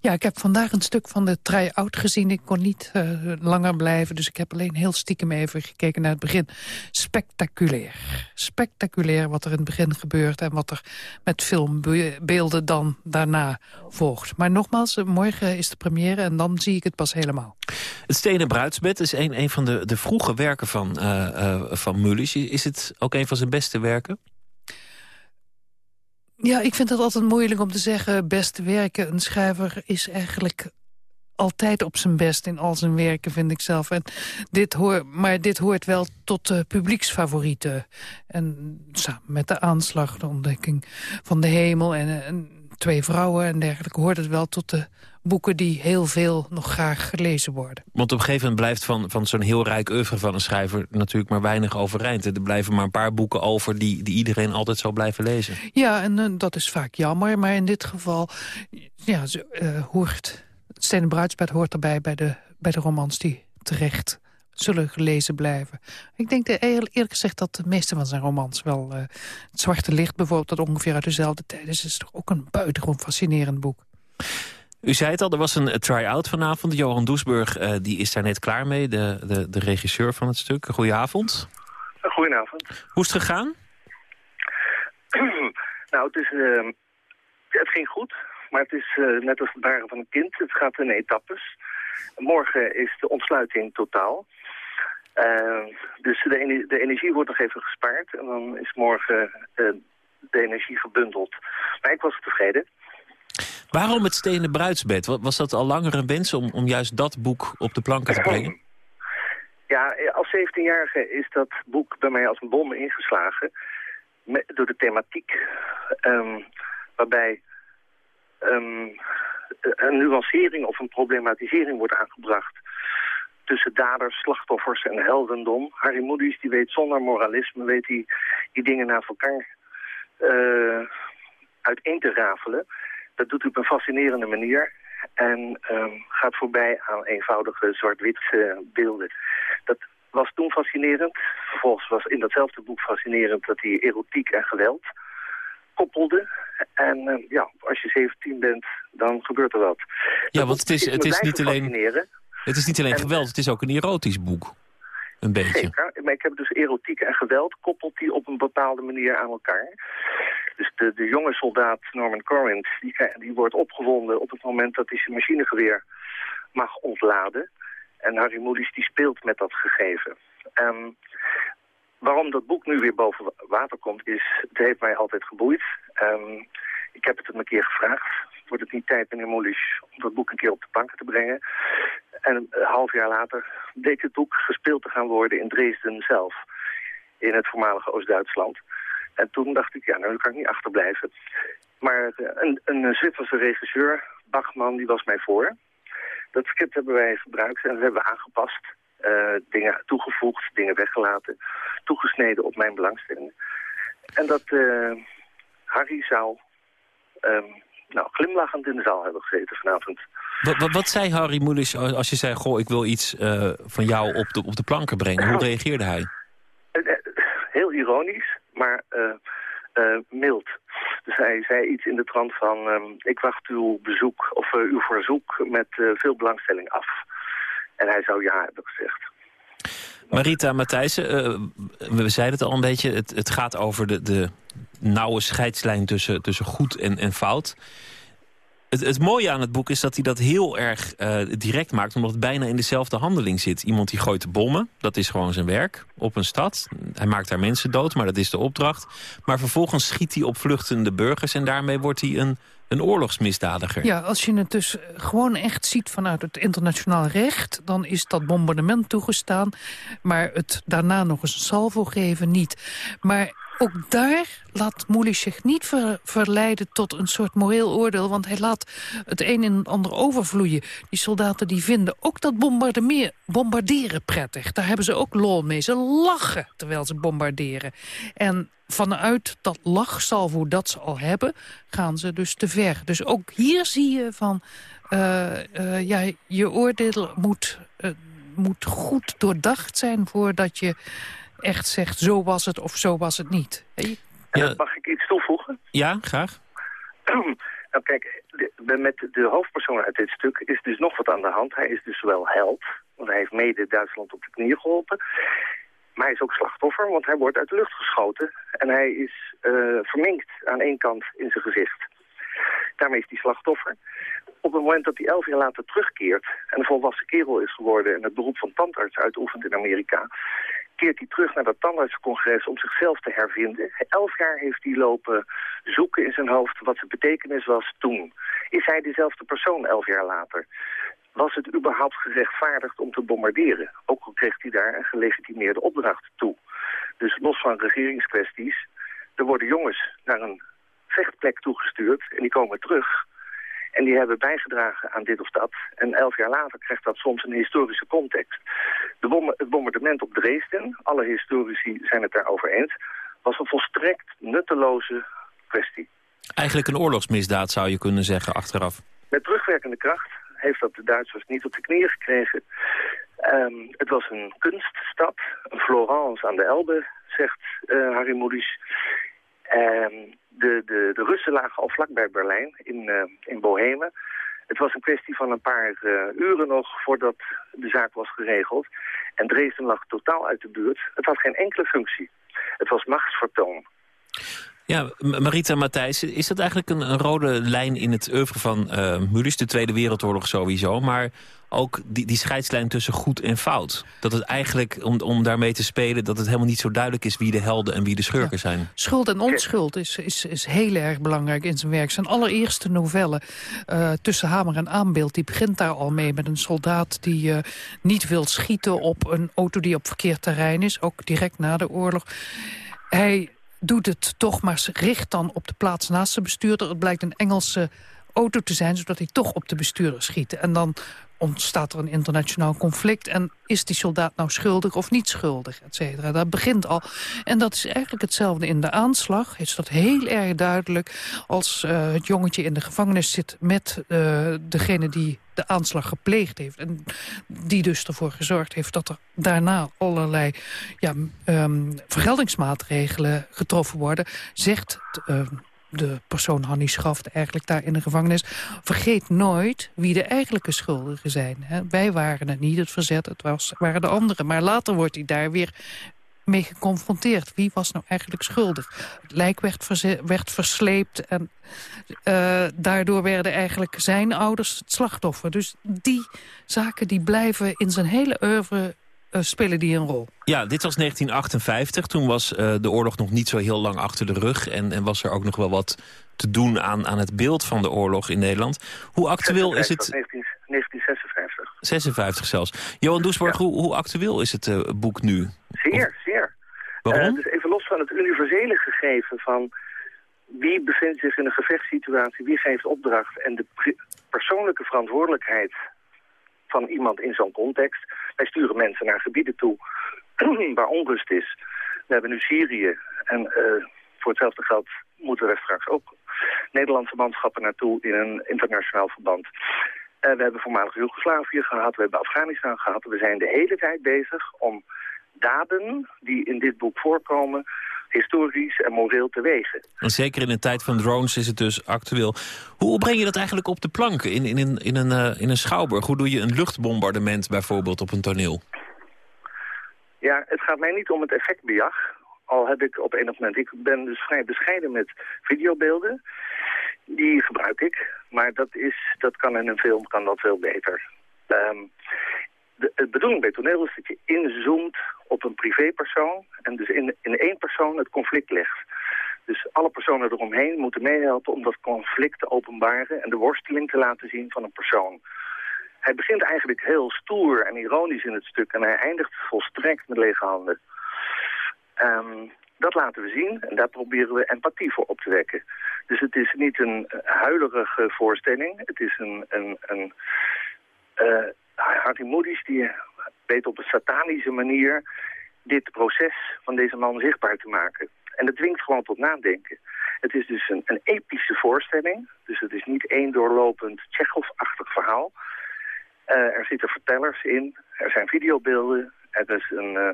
Ja, ik heb vandaag een stuk van de try-out gezien. Ik kon niet eh, langer blijven, dus ik heb alleen heel stiekem even gekeken naar het begin. Spectaculair. Spectaculair wat er in het begin gebeurt... en wat er met filmbeelden dan daarna volgt. Maar nogmaals, eh, morgen is de première en dan zie ik het pas helemaal. Het Stenen Bruidsbed is een, een van de, de vroege werken van, uh, uh, van Mulisch. Is het ook een van zijn beste werken? Ja, ik vind het altijd moeilijk om te zeggen... beste werken. Een schrijver is eigenlijk altijd op zijn best in al zijn werken, vind ik zelf. En dit hoor, maar dit hoort wel tot de publieksfavorieten. En samen met de aanslag, de ontdekking van de hemel... en twee vrouwen en dergelijke... hoort het wel tot de boeken die heel veel nog graag gelezen worden. Want op een gegeven moment blijft van, van zo'n heel rijk oeuvre van een schrijver... natuurlijk maar weinig overeind. Er blijven maar een paar boeken over die, die iedereen altijd zal blijven lezen. Ja, en eh, dat is vaak jammer. Maar in dit geval ja, eh, hoort... Stenen Bruidsbed hoort erbij bij de, bij de romans die terecht zullen gelezen blijven. Ik denk de, eerlijk gezegd dat de meeste van zijn romans wel... eh, het Zwarte Licht bijvoorbeeld, dat ongeveer uit dezelfde tijd is... is toch ook een buitengewoon fascinerend boek. U zei het al, er was een eh, try-out vanavond. Johan Doesburg eh, die is daar net klaar mee, de, de, de regisseur van het stuk. Goedenavond. Goedenavond. Hoe is het gegaan? nou, het, is, eh, het ging goed, maar het is eh, net als het baren van een kind. Het gaat in etappes. Morgen is de ontsluiting totaal. Eh, dus de, de energie wordt nog even gespaard en dan is morgen eh, de energie gebundeld. Maar ik was tevreden. Waarom het Stenen Bruidsbed? Wa- Was dat al langer een wens om, om juist dat boek op de planken te brengen? Ja, eh, als 17-jarige is dat boek bij mij als een bom ingeslagen. Met, door de thematiek. ehm, waarbij ehm, een nuancering of een problematisering wordt aangebracht. Tussen daders, slachtoffers en heldendom. Harry Moody's die weet zonder moralisme weet die, die dingen naar elkaar eh, uiteen te rafelen. Dat doet hij op een fascinerende manier. En ehm, gaat voorbij aan eenvoudige zwart-wit beelden. Dat was toen fascinerend. Vervolgens was in datzelfde boek fascinerend dat hij erotiek en geweld koppelde. En eh, ja, als je 17 bent, dan gebeurt er wat. Ja, want het is, het is, niet, alleen. Het is niet alleen En- geweld, het is ook een erotisch boek. Een beetje. Zeker, maar ik heb dus erotiek en geweld koppelt die op een bepaalde manier aan elkaar. Dus de, de jonge soldaat Norman Corrind, die, krijg- die wordt opgewonden op het moment dat hij zijn machinegeweer mag ontladen. En Harry Moody's die speelt met dat gegeven. Ehm, waarom dat boek nu weer boven wa- water komt is, het heeft mij altijd geboeid. Ehm, ik heb het hem een keer gevraagd. Wordt het niet tijd, meneer Moody's, om dat boek een keer op de planken te brengen? En een half jaar later bleek het boek gespeeld te gaan worden in Dresden zelf. In het voormalige Oost-Duitsland. En toen dacht ik, ja, nou kan ik niet achterblijven. Maar eh, een, een Zwitserse regisseur, Bachman, die was mij voor. Dat script hebben wij gebruikt en dat hebben we aangepast. eh, dingen toegevoegd, dingen weggelaten. Toegesneden op mijn belangstelling. En dat eh, Harry zou ehm, nou, glimlachend in de zaal hebben gezeten vanavond. Wat, wat, wat zei Harry Mulisch als je zei... goh, ik wil iets eh, van jou op de, op de planken brengen? Hoe reageerde hij? Eh, eh, Heel ironisch, maar mild. Dus hij zei iets in de trant van... ehm, ik wacht uw bezoek of uw verzoek met veel belangstelling af. En hij zou ja hebben gezegd. Marita Matthijssen, we zeiden het al een beetje... het, het gaat over de, de nauwe scheidslijn tussen, tussen goed en, en fout. Het, het mooie aan het boek is dat hij dat heel erg eh, direct maakt... omdat het bijna in dezelfde handeling zit. Iemand die gooit bommen, dat is gewoon zijn werk, op een stad. Hij maakt daar mensen dood, maar dat is de opdracht. Maar vervolgens schiet hij op vluchtende burgers... en daarmee wordt hij een, een oorlogsmisdadiger. Ja, als je het dus gewoon echt ziet vanuit het internationaal recht... dan is dat bombardement toegestaan. Maar het daarna nog eens een salvo geven niet. Maar ook daar laat Moelis zich niet ver- verleiden tot een soort moreel oordeel... want hij laat het een en ander overvloeien. Die soldaten die vinden ook dat bombarderen prettig. Daar hebben ze ook lol mee. Ze lachen terwijl ze bombarderen. En vanuit dat lachsalvo dat ze al hebben, gaan ze dus te ver. Dus ook hier zie je van, eh, eh, ja, je oordeel moet, eh, moet goed doordacht zijn... voordat je echt zegt, zo was het of zo was het niet. Ja, Mag ik iets toevoegen? ja graag. nou kijk, de- met de hoofdpersoon uit dit stuk is dus nog wat aan de hand. Hij is dus wel held, want hij heeft mede Duitsland op de knieën geholpen. Maar hij is ook slachtoffer, want hij wordt uit de lucht geschoten. En hij is eh, verminkt aan één kant in zijn gezicht. Daarmee is hij slachtoffer. Op het moment dat hij elf jaar later terugkeert... en een volwassen kerel is geworden... en het beroep van tandarts uitoefent in Amerika... keert hij terug naar dat tandartsencongres om zichzelf te hervinden. Elf jaar heeft hij lopen zoeken in zijn hoofd wat zijn betekenis was toen. Is hij dezelfde persoon elf jaar later? Was het überhaupt gerechtvaardigd om te bombarderen? Ook al kreeg hij daar een gelegitimeerde opdracht toe. Dus los van regeringskwesties, er worden jongens naar een vechtplek toegestuurd en die komen terug. En die hebben bijgedragen aan dit of dat. En elf jaar later krijgt dat soms een historische context. De bom het bombardement op Dresden, alle historici zijn het daarover eens, was een volstrekt nutteloze kwestie. Eigenlijk een oorlogsmisdaad zou je kunnen zeggen achteraf. Met terugwerkende kracht heeft dat de Duitsers niet op de knieën gekregen. Ehm, het was een kunststad, een Florence aan de Elbe, zegt eh, Harry Mulisch. Ehm, de, de, de Russen lagen al vlakbij Berlijn, in, eh, in Bohemen. Het was een kwestie van een paar eh, uren nog voordat de zaak was geregeld. En Dresden lag totaal uit de buurt. Het had geen enkele functie. Het was machtsvertoon. Ja, Marita Matthijs, is dat eigenlijk een, een rode lijn in het oeuvre van eh Mulisch, de Tweede Wereldoorlog sowieso, maar ook die, die scheidslijn tussen goed en fout? Dat het eigenlijk, om, om daarmee te spelen, dat het helemaal niet zo duidelijk is wie de helden en wie de schurken zijn. Schuld en onschuld is, is, is heel erg belangrijk in zijn werk. Zijn allereerste novelle, eh, Tussen Hamer en Aanbeeld... die begint daar al mee met een soldaat die eh, niet wil schieten... op een auto die op verkeerd terrein is, ook direct na de oorlog. Hij doet het toch, maar richt dan op de plaats naast de bestuurder. Het blijkt een Engelse auto te zijn, zodat hij toch op de bestuurder schiet. En dan ontstaat er een internationaal conflict. En is die soldaat nou schuldig of niet schuldig, et cetera. Dat begint al. En dat is eigenlijk hetzelfde in de aanslag. Is dat heel erg duidelijk als eh, het jongetje in de gevangenis zit... met eh, degene die de aanslag gepleegd heeft. En die dus ervoor gezorgd heeft dat er daarna allerlei ja, ehm, vergeldingsmaatregelen getroffen worden. Zegt... eh, de persoon Hannie Schaft eigenlijk daar in de gevangenis... vergeet nooit wie de eigenlijke schuldigen zijn. Hè. Wij waren het niet, het verzet, het was, waren de anderen. Maar later wordt hij daar weer mee geconfronteerd. Wie was nou eigenlijk schuldig? Het lijk werd, werd versleept en eh, daardoor werden eigenlijk zijn ouders het slachtoffer. Dus die zaken die blijven in zijn hele oeuvre spelen die een rol. Ja, dit was 1958. Toen was eh, de oorlog nog niet zo heel lang achter de rug. En, en was er ook nog wel wat te doen aan, aan het beeld van de oorlog in Nederland. Hoe actueel is het... 19, 1956. 56 zelfs. Johan Doesborg, hoe, hoe actueel is het eh, boek nu? Zeer, zeer. Waarom? Eh, dus even los van het universele gegeven van wie bevindt zich in een gevechtssituatie, wie geeft opdracht en de persoonlijke verantwoordelijkheid van iemand in zo'n context. Wij sturen mensen naar gebieden toe waar onrust is. We hebben nu Syrië en eh, voor hetzelfde geld moeten er straks ook Nederlandse manschappen naartoe in een internationaal verband. Eh, we hebben voormalig Joegoslavië gehad, we hebben Afghanistan gehad. We zijn de hele tijd bezig om daden die in dit boek voorkomen historisch en moreel te wegen. En zeker in een tijd van drones is het dus actueel. Hoe breng je dat eigenlijk op de plank in, in, in, in, een, eh, in een schouwburg? Hoe doe je een luchtbombardement bijvoorbeeld op een toneel? Ja, het gaat mij niet om het effectbejag. Al heb ik op enig moment... Ik ben dus vrij bescheiden met videobeelden. Die gebruik ik. Maar dat, is, dat kan in een film kan dat veel beter. De, de bedoeling bij toneel is dat je inzoomt op een privépersoon... en dus in, in één persoon het conflict legt. Dus alle personen eromheen moeten meehelpen om dat conflict te openbaren... en de worsteling te laten zien van een persoon. Hij begint eigenlijk heel stoer en ironisch in het stuk... en hij eindigt volstrekt met lege handen. Ehm, dat laten we zien en daar proberen we empathie voor op te wekken. Dus het is niet een huilerige voorstelling. Het is een... een, een eh, Harry die weet op een satanische manier... dit proces van deze man zichtbaar te maken. En dat dwingt gewoon tot nadenken. Het is dus een, een epische voorstelling. Dus het is niet één doorlopend Tsjechov-achtig verhaal. Eh, er zitten vertellers in, er zijn videobeelden, er is een, eh,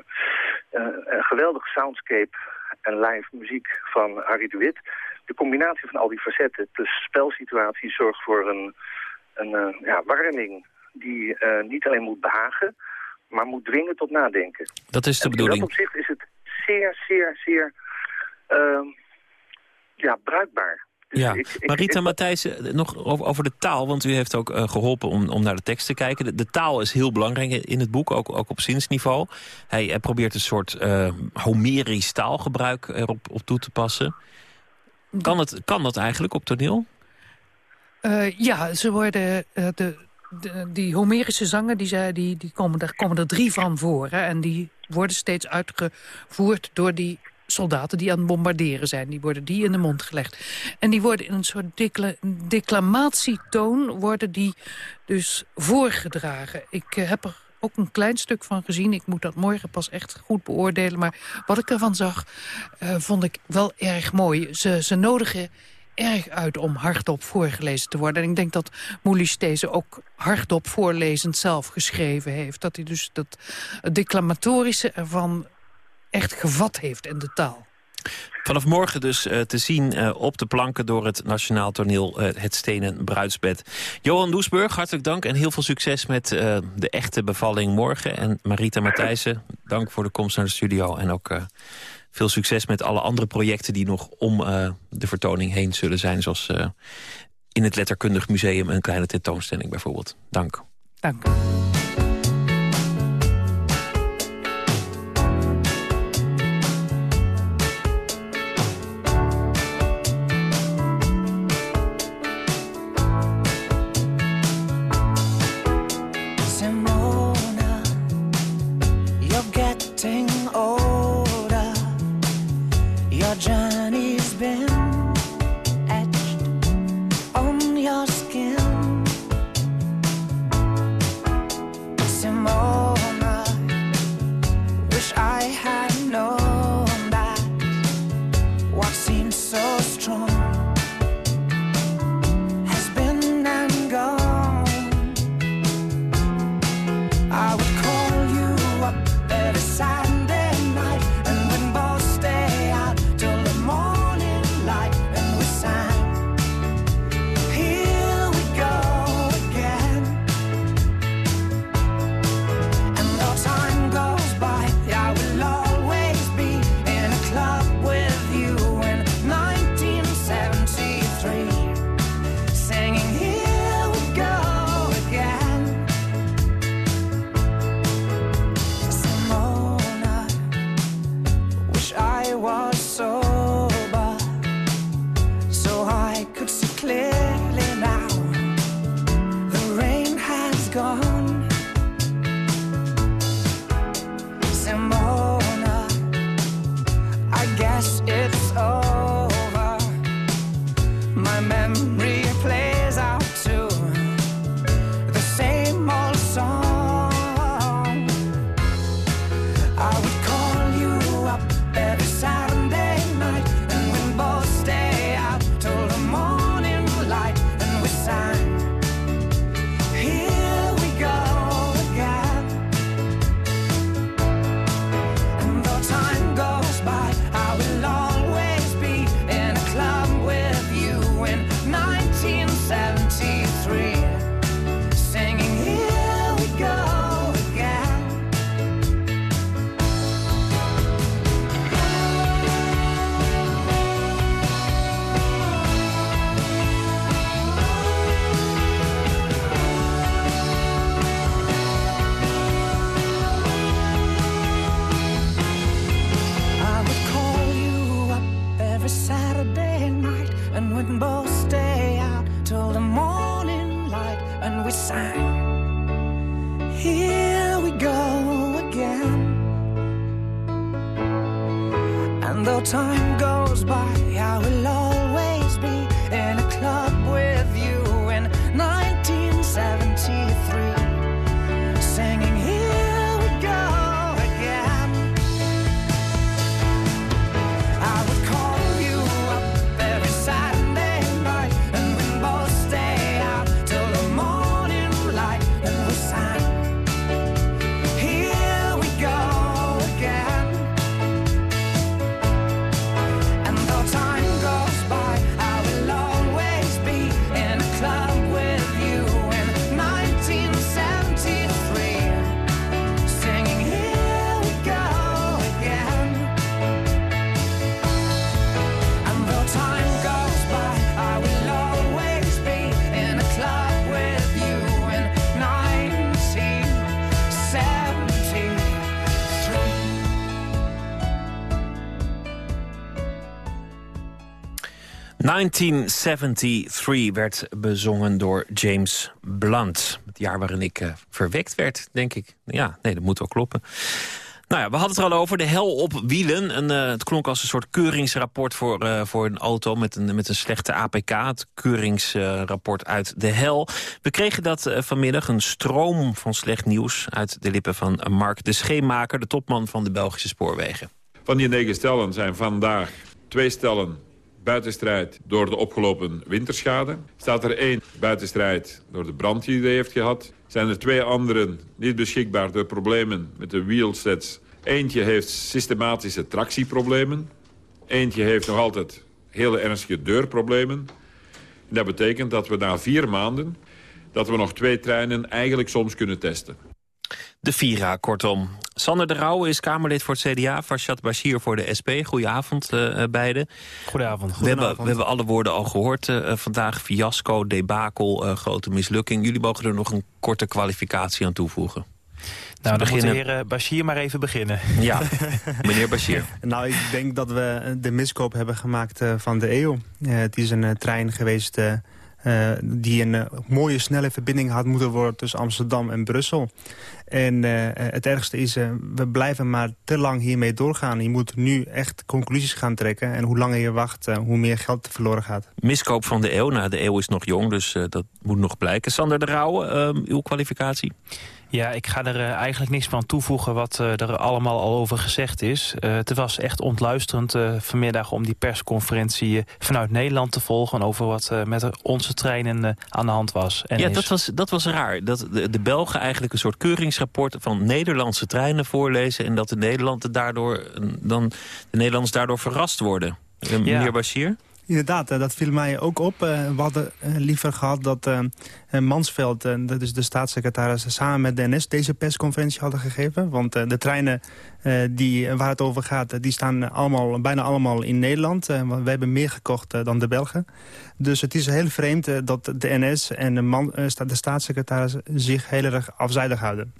een geweldige soundscape en live muziek van Harry de Wit. De combinatie van al die facetten plus spelsituaties zorgt voor een, een eh, ja, warming die niet alleen moet behagen, maar moet dwingen tot nadenken. Dat is de En in bedoeling. dat opzicht is het zeer, zeer, zeer ehm, ja, bruikbaar. Ja, ik- ik- Marita ik- Matthijssen, nog over, over de taal. Want u heeft ook eh, geholpen om, om naar de tekst te kijken. De, de taal is heel belangrijk in het boek, ook, ook op zinsniveau. Hij, hij probeert een soort eh, Homerisch taalgebruik erop op toe te passen. Kan, het, kan dat eigenlijk op toneel? Eh, ja, ze worden... eh, de, die Homerische zangen, die, zei- die, die komen, daar komen er drie van voor. Hè, en die worden steeds uitgevoerd door die soldaten die aan het bombarderen zijn. Die worden die in de mond gelegd. En die worden in een soort decla- declamatietoon worden die dus voorgedragen. Ik eh, heb er ook een klein stuk van gezien. Ik moet dat morgen pas echt goed beoordelen. Maar wat ik ervan zag, eh, vond ik wel erg mooi. Ze, ze nodigen erg uit om hardop voorgelezen te worden. En ik denk dat Moulish deze ook hardop voorlezend zelf geschreven heeft. Dat hij dus dat declamatorische ervan echt gevat heeft in de taal. Vanaf morgen dus eh, te zien eh, op de planken door het Nationaal Toneel eh, Het Stenen Bruidsbed. Johan Doesburg, hartelijk dank en heel veel succes met de echte bevalling morgen. En Marita Matthijssen, dank voor de komst naar de studio. En ook veel succes met alle andere projecten die nog om eh, de vertoning heen zullen zijn. Zoals eh, in het Letterkundig Museum een kleine tentoonstelling bijvoorbeeld. Dank. Dank. 1973 werd bezongen door James Blunt. Het jaar waarin ik eh, verwekt werd, denk ik. Ja, nee, dat moet wel kloppen. Nou ja, we hadden het er al over, de hel op wielen. En, eh, het klonk als een soort keuringsrapport voor, eh, voor een auto met een, met een slechte APK. Het keuringsrapport uit de hel. We kregen dat vanmiddag, een stroom van slecht nieuws... uit de lippen van Mark de Scheemaker, de topman van de Belgische spoorwegen. Van die negen stellen zijn vandaag twee stellen buitenstrijd door de opgelopen winterschade. Staat er één buitenstrijd door de brand die hij heeft gehad. Zijn er twee anderen niet beschikbaar door problemen met de wheelsets. Eentje heeft systematische tractieproblemen. Eentje heeft nog altijd hele ernstige deurproblemen. En dat betekent dat we na vier maanden... dat we nog twee treinen eigenlijk soms kunnen testen. De Vira, kortom. Sander de Rauwe is Kamerlid voor het CDA, Farshad Bashir voor de SP. Goedenavond uh, beiden. Goedenavond. We hebben, we hebben alle woorden al gehoord uh, vandaag. Fiasco, debakel, uh, grote mislukking. Jullie mogen er nog een korte kwalificatie aan toevoegen. Nou, dan moet de heer Bashir maar even beginnen. Ja, meneer Bashir. nou, ik denk dat we de miskoop hebben gemaakt van de eeuw. het is een trein geweest... Uh, die een uh, mooie, snelle verbinding had moeten worden tussen Amsterdam en Brussel. En uh, het ergste is, we blijven maar te lang hiermee doorgaan. Je moet nu echt conclusies gaan trekken. En hoe langer je wacht, hoe meer geld verloren gaat. Miskoop van de eeuw. Nou, de eeuw is nog jong, dus dat moet nog blijken. Sander de Rauwe, uw kwalificatie? Ja, ik ga er uh, eigenlijk niks meer aan toevoegen wat uh, er allemaal al over gezegd is. Uh, het was echt ontluisterend vanmiddag om die persconferentie vanuit Nederland te volgen... over wat met onze treinen aan de hand was. En ja, dat was, dat was raar. Dat de, de, Belgen eigenlijk een soort keuringsrapport van Nederlandse treinen voorlezen... en dat de, Nederlanden daardoor, dan, de Nederlanders daardoor verrast worden. Meneer ja. Bashir? Inderdaad, dat viel mij ook op. we hadden liever gehad dat Mansveld, dat is de staatssecretaris... samen met de NS deze persconferentie hadden gegeven. Want de treinen die, waar het over gaat, die staan allemaal, bijna allemaal in Nederland. we hebben meer gekocht dan de Belgen. Dus het is heel vreemd dat de NS en de, man, de staatssecretaris zich heel erg afzijdig houden.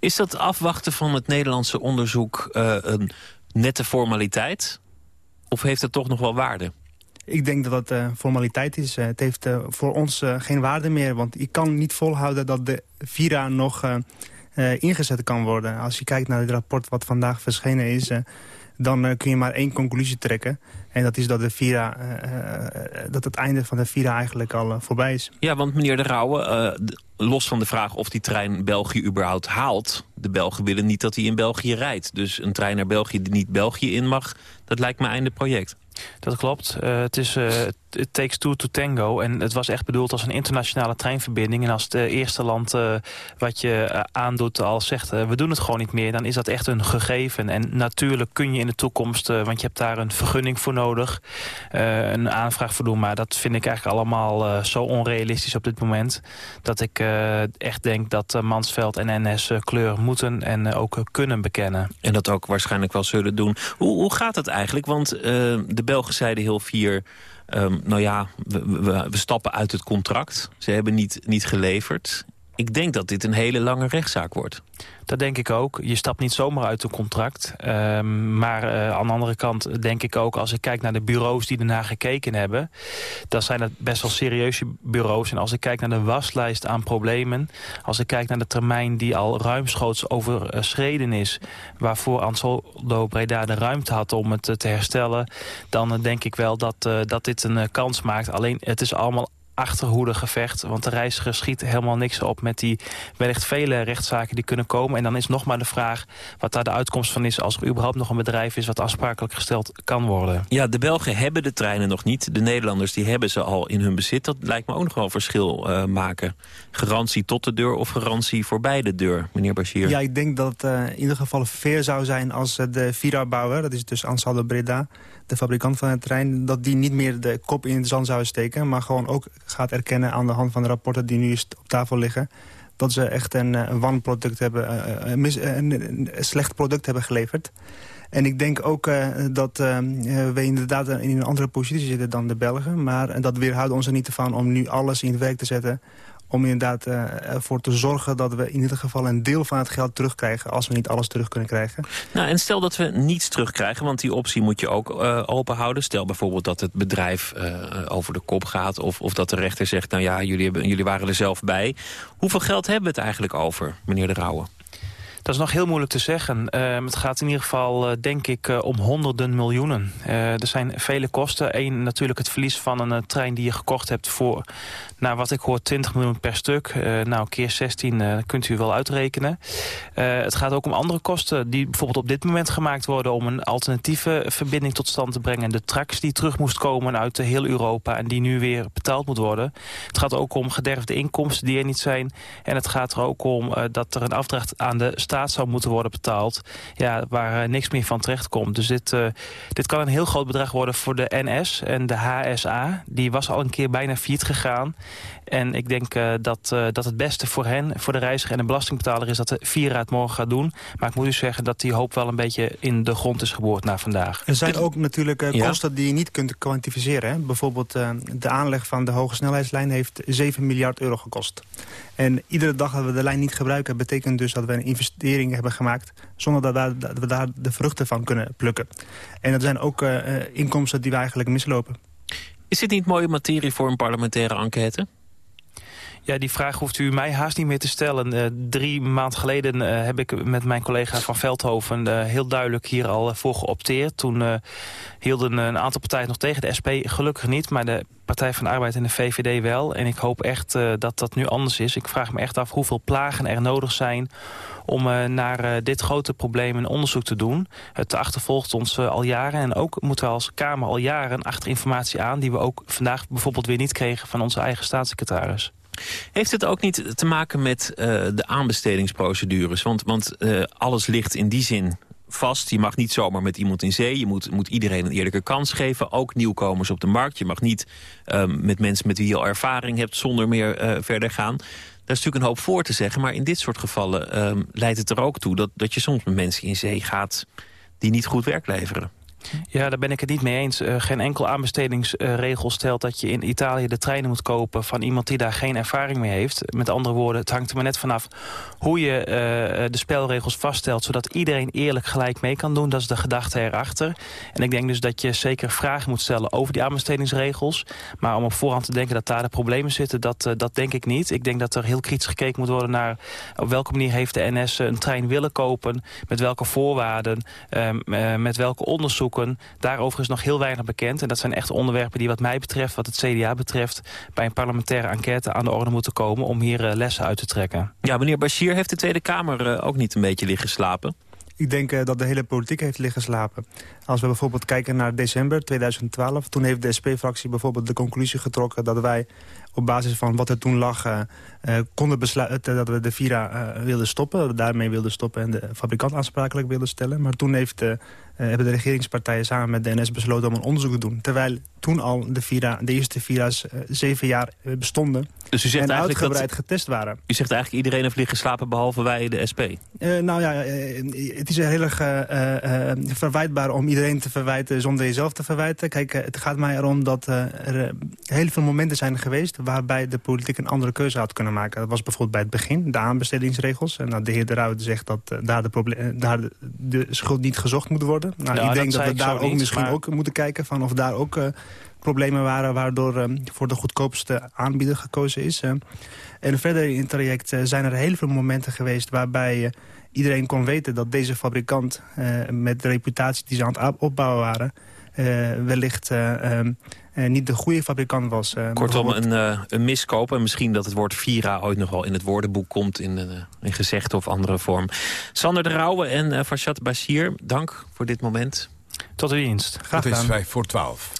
Is dat afwachten van het Nederlandse onderzoek een nette formaliteit? Of heeft het toch nog wel waarde? Ik denk dat dat uh, formaliteit is. Uh, het heeft uh, voor ons geen waarde meer. Want ik kan niet volhouden dat de Vira nog ingezet kan worden. Als je kijkt naar het rapport wat vandaag verschenen is... dan kun je maar één conclusie trekken. En dat is dat, de Vira, dat het einde van de Vira eigenlijk al voorbij is. Ja, want meneer De Rauwe, los van de vraag of die trein België überhaupt haalt... de Belgen willen niet dat hij in België rijdt. Dus een trein naar België die niet België in mag... dat lijkt me einde project. Dat klopt. Uh, het is it takes two to tango. En het was echt bedoeld als een internationale treinverbinding. En als het eerste land wat je aandoet al zegt... we doen het gewoon niet meer, dan is dat echt een gegeven. En natuurlijk kun je in de toekomst... want je hebt daar een vergunning voor nodig. een aanvraag voor doen. Maar dat vind ik eigenlijk allemaal zo onrealistisch op dit moment... dat ik echt denk dat Mansveld en NS kleur moeten en ook kunnen bekennen. En dat ook waarschijnlijk wel zullen doen. Hoe, hoe gaat het eigenlijk? Want de Belgen zeiden heel vier... Um, nou ja, we, we, we, stappen uit het contract. Ze hebben niet, niet geleverd. Ik denk dat dit een hele lange rechtszaak wordt. Dat denk ik ook. Je stapt niet zomaar uit een contract. Um, maar uh, aan de andere kant denk ik ook... als ik kijk naar de bureaus die ernaar gekeken hebben... dan zijn het best wel serieuze bureaus. En als ik kijk naar de waslijst aan problemen... als ik kijk naar de termijn die al ruimschoots overschreden is... waarvoor Ansaldo Breda de ruimte had om het te herstellen... dan uh, denk ik wel dat, dat dit een kans maakt. Alleen het is allemaal achterhoede gevecht. Want de reiziger schiet helemaal niks op met die wellicht vele rechtszaken die kunnen komen. En dan is nog maar de vraag wat daar de uitkomst van is... als er überhaupt nog een bedrijf is wat afsprakelijk gesteld kan worden. Ja, de Belgen hebben de treinen nog niet. De Nederlanders die hebben ze al in hun bezit. Dat lijkt me ook nog wel verschil uh, maken. Garantie tot de deur of garantie voorbij de deur, meneer Bashir? Ja, ik denk dat het uh, in ieder geval fair zou zijn als uh, de Vira-bouwer... dat is dus Ansaldo Breda de fabrikant van het trein... dat die niet meer de kop in het zand zouden steken... maar gewoon ook gaat erkennen aan de hand van de rapporten die nu op tafel liggen... dat ze echt een, een wanproduct hebben, een, een, een, slecht product hebben geleverd. En ik denk ook dat uh, we inderdaad in een andere positie zitten dan de Belgen. Maar dat weerhoudt ons er niet van om nu alles in het werk te zetten om inderdaad eh, ervoor te zorgen dat we in ieder geval een deel van het geld terugkrijgen... als we niet alles terug kunnen krijgen. Nou, en stel dat we niets terugkrijgen, want die optie moet je ook uh, open houden. Stel bijvoorbeeld dat het bedrijf uh, over de kop gaat... Of, of dat de rechter zegt, nou ja, jullie, hebben, jullie waren er zelf bij. Hoeveel geld hebben we het eigenlijk over, meneer De Rauwe? Dat is nog heel moeilijk te zeggen. Uh, het gaat in ieder geval, uh, denk ik, uh, om honderden miljoenen. er zijn vele kosten. Eén, natuurlijk het verlies van een trein die je gekocht hebt voor, naar wat ik hoor, 20 miljoen per stuk. nou, keer 16 kunt u wel uitrekenen. het gaat ook om andere kosten die bijvoorbeeld op dit moment gemaakt worden... om een alternatieve verbinding tot stand te brengen. De tracks die terug moest komen uit heel Europa en die nu weer betaald moet worden. Het gaat ook om gederfde inkomsten die er niet zijn. En het gaat er ook om dat er een afdracht aan de staat zou moeten worden betaald... Ja, waar uh, niks meer van terecht komt. Dus dit, uh, dit kan een heel groot bedrag worden voor de NS en de HSA. Die was al een keer bijna failliet gegaan. En ik denk uh, dat, dat het beste voor hen, voor de reiziger en de belastingbetaler... is dat de Vira het morgen gaat doen. Maar ik moet u zeggen dat die hoop wel een beetje in de grond is geboord naar vandaag. Er zijn ook natuurlijk kosten die je niet kunt kwantificeren. Hè? Bijvoorbeeld de aanleg van de hoge snelheidslijn heeft 7 miljard euro gekost. En iedere dag dat we de lijn niet gebruiken... betekent dus dat we een investering hebben gemaakt... zonder dat, we daar de vruchten van kunnen plukken. En dat zijn ook uh, inkomsten die we eigenlijk mislopen. Is dit niet mooie materie voor een parlementaire enquête? Ja, die vraag hoeft u mij haast niet meer te stellen. Uh, drie maanden geleden uh, heb ik met mijn collega van Veldhoven uh, heel duidelijk hier al voor geopteerd. Toen hielden een aantal partijen nog tegen, de SP gelukkig niet, maar de Partij van de Arbeid en de VVD wel. En ik hoop echt dat dat nu anders is. Ik vraag me echt af hoeveel plagen er nodig zijn om naar dit grote probleem een onderzoek te doen. Het achtervolgt ons al jaren en ook moeten we als Kamer al jaren achter informatie aan... die we ook vandaag bijvoorbeeld weer niet kregen van onze eigen staatssecretaris. Heeft het ook niet te maken met uh, de aanbestedingsprocedures? Want, want uh, alles ligt in die zin vast. Je mag niet zomaar met iemand in zee. Je moet, moet iedereen een eerlijke kans geven. Ook nieuwkomers op de markt. Je mag niet uh, met mensen met wie je al ervaring hebt... zonder meer verder gaan. Daar is natuurlijk een hoop voor te zeggen. Maar in dit soort gevallen leidt het er ook toe... Dat, dat je soms met mensen in zee gaat die niet goed werk leveren. Ja, daar ben ik het niet mee eens. Uh, geen enkel aanbestedingsregel stelt dat je in Italië de treinen moet kopen... van iemand die daar geen ervaring mee heeft. Met andere woorden, het hangt er maar net vanaf hoe je uh, de spelregels vaststelt... zodat iedereen eerlijk gelijk mee kan doen. Dat is de gedachte erachter. En ik denk dus dat je zeker vragen moet stellen over die aanbestedingsregels. Maar om op voorhand te denken dat daar de problemen zitten, dat, uh, dat denk ik niet. Ik denk dat er heel kritisch gekeken moet worden naar... op welke manier heeft de NS een trein willen kopen... met welke voorwaarden, met welke onderzoeken Daarover is nog heel weinig bekend. En dat zijn echt onderwerpen die wat mij betreft, wat het CDA betreft... bij een parlementaire enquête aan de orde moeten komen... om hier uh, lessen uit te trekken. Ja, meneer Bashir, heeft de Tweede Kamer uh, ook niet een beetje liggen slapen? Ik denk uh, dat de hele politiek heeft liggen slapen. Als we bijvoorbeeld kijken naar december 2012... toen heeft de SP-fractie bijvoorbeeld de conclusie getrokken... dat wij op basis van wat er toen lag... Uh, uh, konden besluiten dat we de Vira uh, wilden stoppen. Dat we daarmee wilden stoppen en de fabrikant aansprakelijk wilden stellen. Maar toen heeft, hebben de regeringspartijen samen met de NS besloten om een onderzoek te doen. Terwijl toen al de, Vira, de eerste Vira's zeven jaar bestonden. Dus u zegt en eigenlijk uitgebreid dat, getest waren. U zegt eigenlijk iedereen heeft liggen slapen behalve wij, de SP? nou ja, het is heel erg verwijtbaar om iedereen te verwijten zonder jezelf te verwijten. Kijk, het gaat mij erom dat er heel veel momenten zijn geweest... waarbij de politiek een andere keuze had kunnen maken. Dat was bijvoorbeeld bij het begin, de aanbestedingsregels. En nou, de heer De Ruyter zegt dat uh, daar, de daar de, schuld niet gezocht moet worden. Nou, ja, ik denk dat, dat we daar ook niet, misschien maar... ook moeten kijken... Van of daar ook uh, problemen waren waardoor uh, voor de goedkoopste aanbieder gekozen is. en verder in het traject zijn er heel veel momenten geweest... waarbij iedereen kon weten dat deze fabrikant... met de reputatie die ze aan het opbouwen waren... wellicht... Um, uh, niet de goede fabrikant was. Uh, Kortom, een, uh, een miskoop. En misschien dat het woord Vira ooit nog wel in het woordenboek komt... in een, een gezegde of andere vorm. Sander de Rauwe en uh, Farshad Bashir, dank voor dit moment. Tot uw dienst. Graag Het is vijf voor twaalf.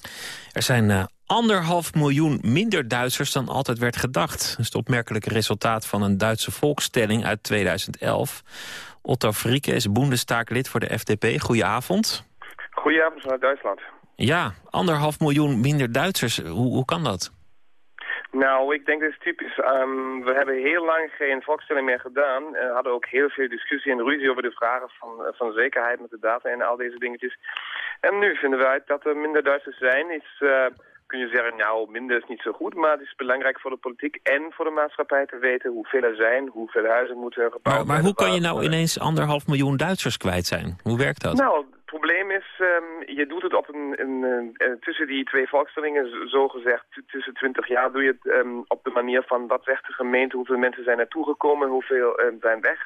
Er zijn anderhalf miljoen minder Duitsers dan altijd werd gedacht. Dat is het opmerkelijke resultaat van een Duitse volkstelling uit 2011. Otto Frieke is Bundestaglid voor de FDP. Goedenavond. Goedenavond vanuit Duitsland. Ja, anderhalf miljoen minder Duitsers. Hoe, hoe kan dat? Nou, ik denk dat is typisch. Um, we hebben heel lang geen volkstelling meer gedaan. We hadden ook heel veel discussie en ruzie over de vragen van, van zekerheid met de data en al deze dingetjes. En nu vinden we uit dat er minder Duitsers zijn. Is uh, kun je zeggen, nou, minder is niet zo goed, maar het is belangrijk voor de politiek en voor de maatschappij te weten hoeveel er zijn, hoeveel huizen moeten gebouwd worden. maar hoe kan je nou ineens anderhalf miljoen Duitsers kwijt zijn? Hoe werkt dat? Nou, het probleem is, ehm, je doet het op een, een, eh, tussen die twee volkstellingen, z- zo gezegd, t- tussen 20 jaar doe je het ehm, op de manier van wat zegt de gemeente, hoeveel mensen zijn naartoe gekomen, hoeveel ehm, zijn weg.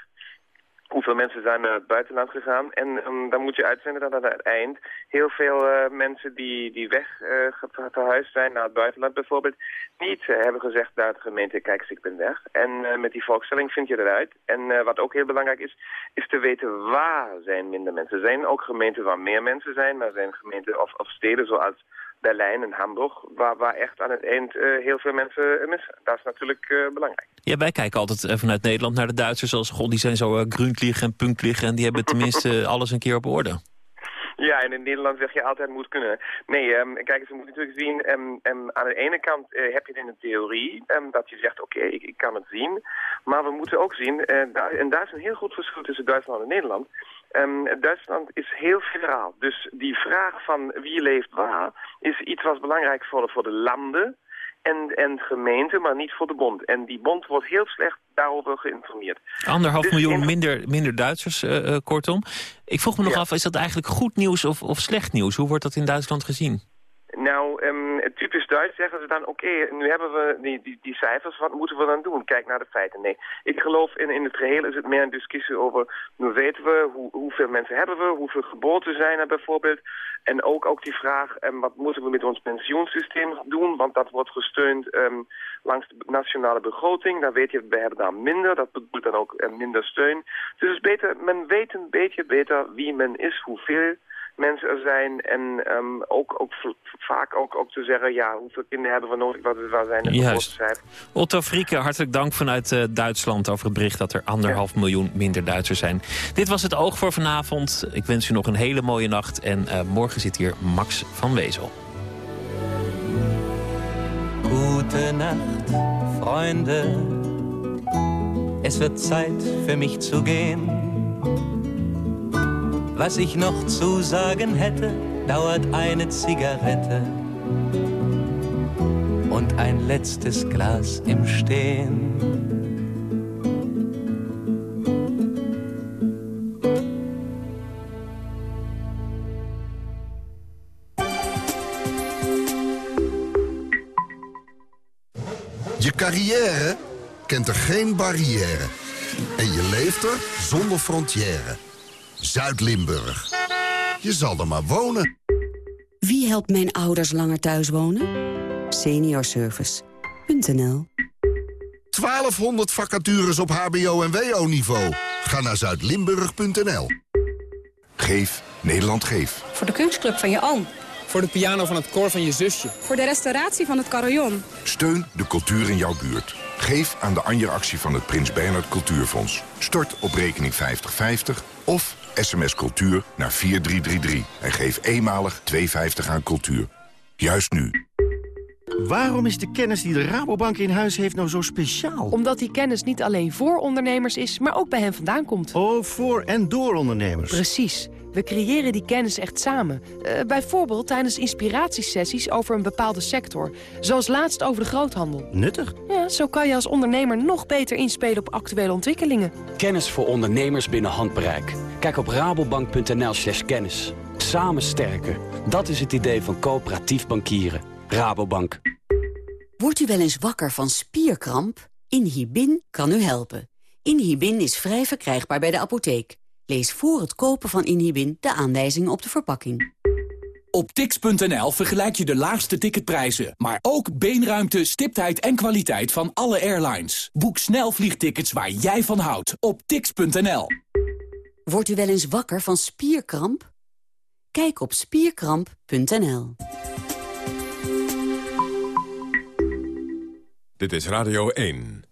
Hoeveel mensen zijn naar het buitenland gegaan. En ehm, dan moet je uitzenden dat aan het eind heel veel eh, mensen die, die weg eh, verhuisd zijn naar het buitenland bijvoorbeeld, niet eh, hebben gezegd naar de gemeente, kijk ik ben weg. En met die volkstelling vind je eruit. En wat ook heel belangrijk is, is te weten waar zijn minder mensen. Er zijn ook gemeenten waar meer mensen zijn, maar zijn gemeenten of, of steden zoals Berlijn en Hamburg, waar, waar echt aan het eind eh, heel veel mensen eh, missen. Dat is natuurlijk eh, belangrijk. Ja, wij kijken altijd vanuit Nederland naar de Duitsers als... God, die zijn zo uh, en punktlich en die hebben tenminste alles een keer op orde. Ja, en in Nederland zeg je altijd moet kunnen. Nee, ehm, kijk eens, je moet natuurlijk zien, ehm, aan de ene kant eh, heb je het in de theorie, dat je zegt, oké, ik, ik kan het zien. Maar we moeten ook zien, eh, daar, en daar is een heel goed verschil tussen Duitsland en Nederland. Duitsland is heel federaal. Dus die vraag van wie leeft waar, is iets wat belangrijk voor voor de landen en, en gemeenten, maar niet voor de bond. En die bond wordt heel slecht daarover geïnformeerd. Anderhalf Dus miljoen in- minder, minder Duitsers, eh, eh, kortom. Ik vroeg me nog Ja. af, is dat eigenlijk goed nieuws of, of slecht nieuws? Hoe wordt dat in Duitsland gezien? Nou, Duits zeggen ze dan, oké, nu hebben we die, die, die cijfers, wat moeten we dan doen? Kijk naar de feiten. Nee, ik geloof in, in het geheel is het meer een discussie over, nu weten we hoe, hoeveel mensen hebben we, hoeveel geboorten zijn er bijvoorbeeld. En ook, ook die vraag, ehm, wat moeten we met ons pensioensysteem doen? Want dat wordt gesteund ehm, langs de nationale begroting. Dan weet je, we hebben daar minder, dat bedoelt dan ook eh, minder steun. Dus het is beter, men weet een beetje beter wie men is, hoeveel mensen er zijn. En ehm, ook, ook vaak ook, ook te zeggen, ja, hoeveel kinderen hebben we nodig, wat, wat zijn de Juist. geboortecijfers. Otto Frieke, hartelijk dank vanuit eh, Duitsland over het bericht dat er anderhalf miljoen minder Duitsers zijn. Dit was het Oog voor vanavond. Ik wens u nog een hele mooie nacht en eh, morgen zit hier Max van Wezel. Gute Nacht, Freunde. Es wird Zeit für mich zu gehen. Was ich noch zu sagen hätte, dauert eine Zigarette und ein letztes Glas im Stehen. Je carrière kent er geen barrière. En je leeft er zonder frontière. Zuid-Limburg. Je zal er maar wonen. Wie helpt mijn ouders langer thuis wonen? Seniorservice.nl 1200 vacatures op hbo- en wo-niveau. Ga naar zuidlimburg.nl. Geef Nederland Geef. Voor de kunstclub van je oom. Voor de piano van het koor van je zusje. Voor de restauratie van het carillon. Steun de cultuur in jouw buurt. Geef aan de Anja-actie van het Prins Bernhard Cultuurfonds. Stort op rekening 5050 of sms cultuur naar 4333. En geef eenmalig 2,50 aan cultuur. Juist nu. Waarom is de kennis die de Rabobank in huis heeft nou zo speciaal? Omdat die kennis niet alleen voor ondernemers is, maar ook bij hen vandaan komt. Oh, voor en door ondernemers. Precies. We creëren die kennis echt samen. Eh, bijvoorbeeld tijdens inspiratiesessies over een bepaalde sector. Zoals laatst over de groothandel. Nuttig. Ja, zo kan je als ondernemer nog beter inspelen op actuele ontwikkelingen. Kennis voor ondernemers binnen handbereik. Kijk op rabobank.nl slash kennis. Samen sterken. Dat is het idee van coöperatief bankieren. Rabobank. Wordt u wel eens wakker van spierkramp? Inhibin kan u helpen. Inhibin is vrij verkrijgbaar bij de apotheek. Lees voor het kopen van Inhibin de aanwijzingen op de verpakking. Op tix.nl vergelijk je de laagste ticketprijzen, maar ook beenruimte, stiptheid en kwaliteit van alle airlines. Boek snel vliegtickets waar jij van houdt op tix.nl. Wordt u wel eens wakker van spierkramp? Kijk op spierkramp.nl. Dit is Radio 1.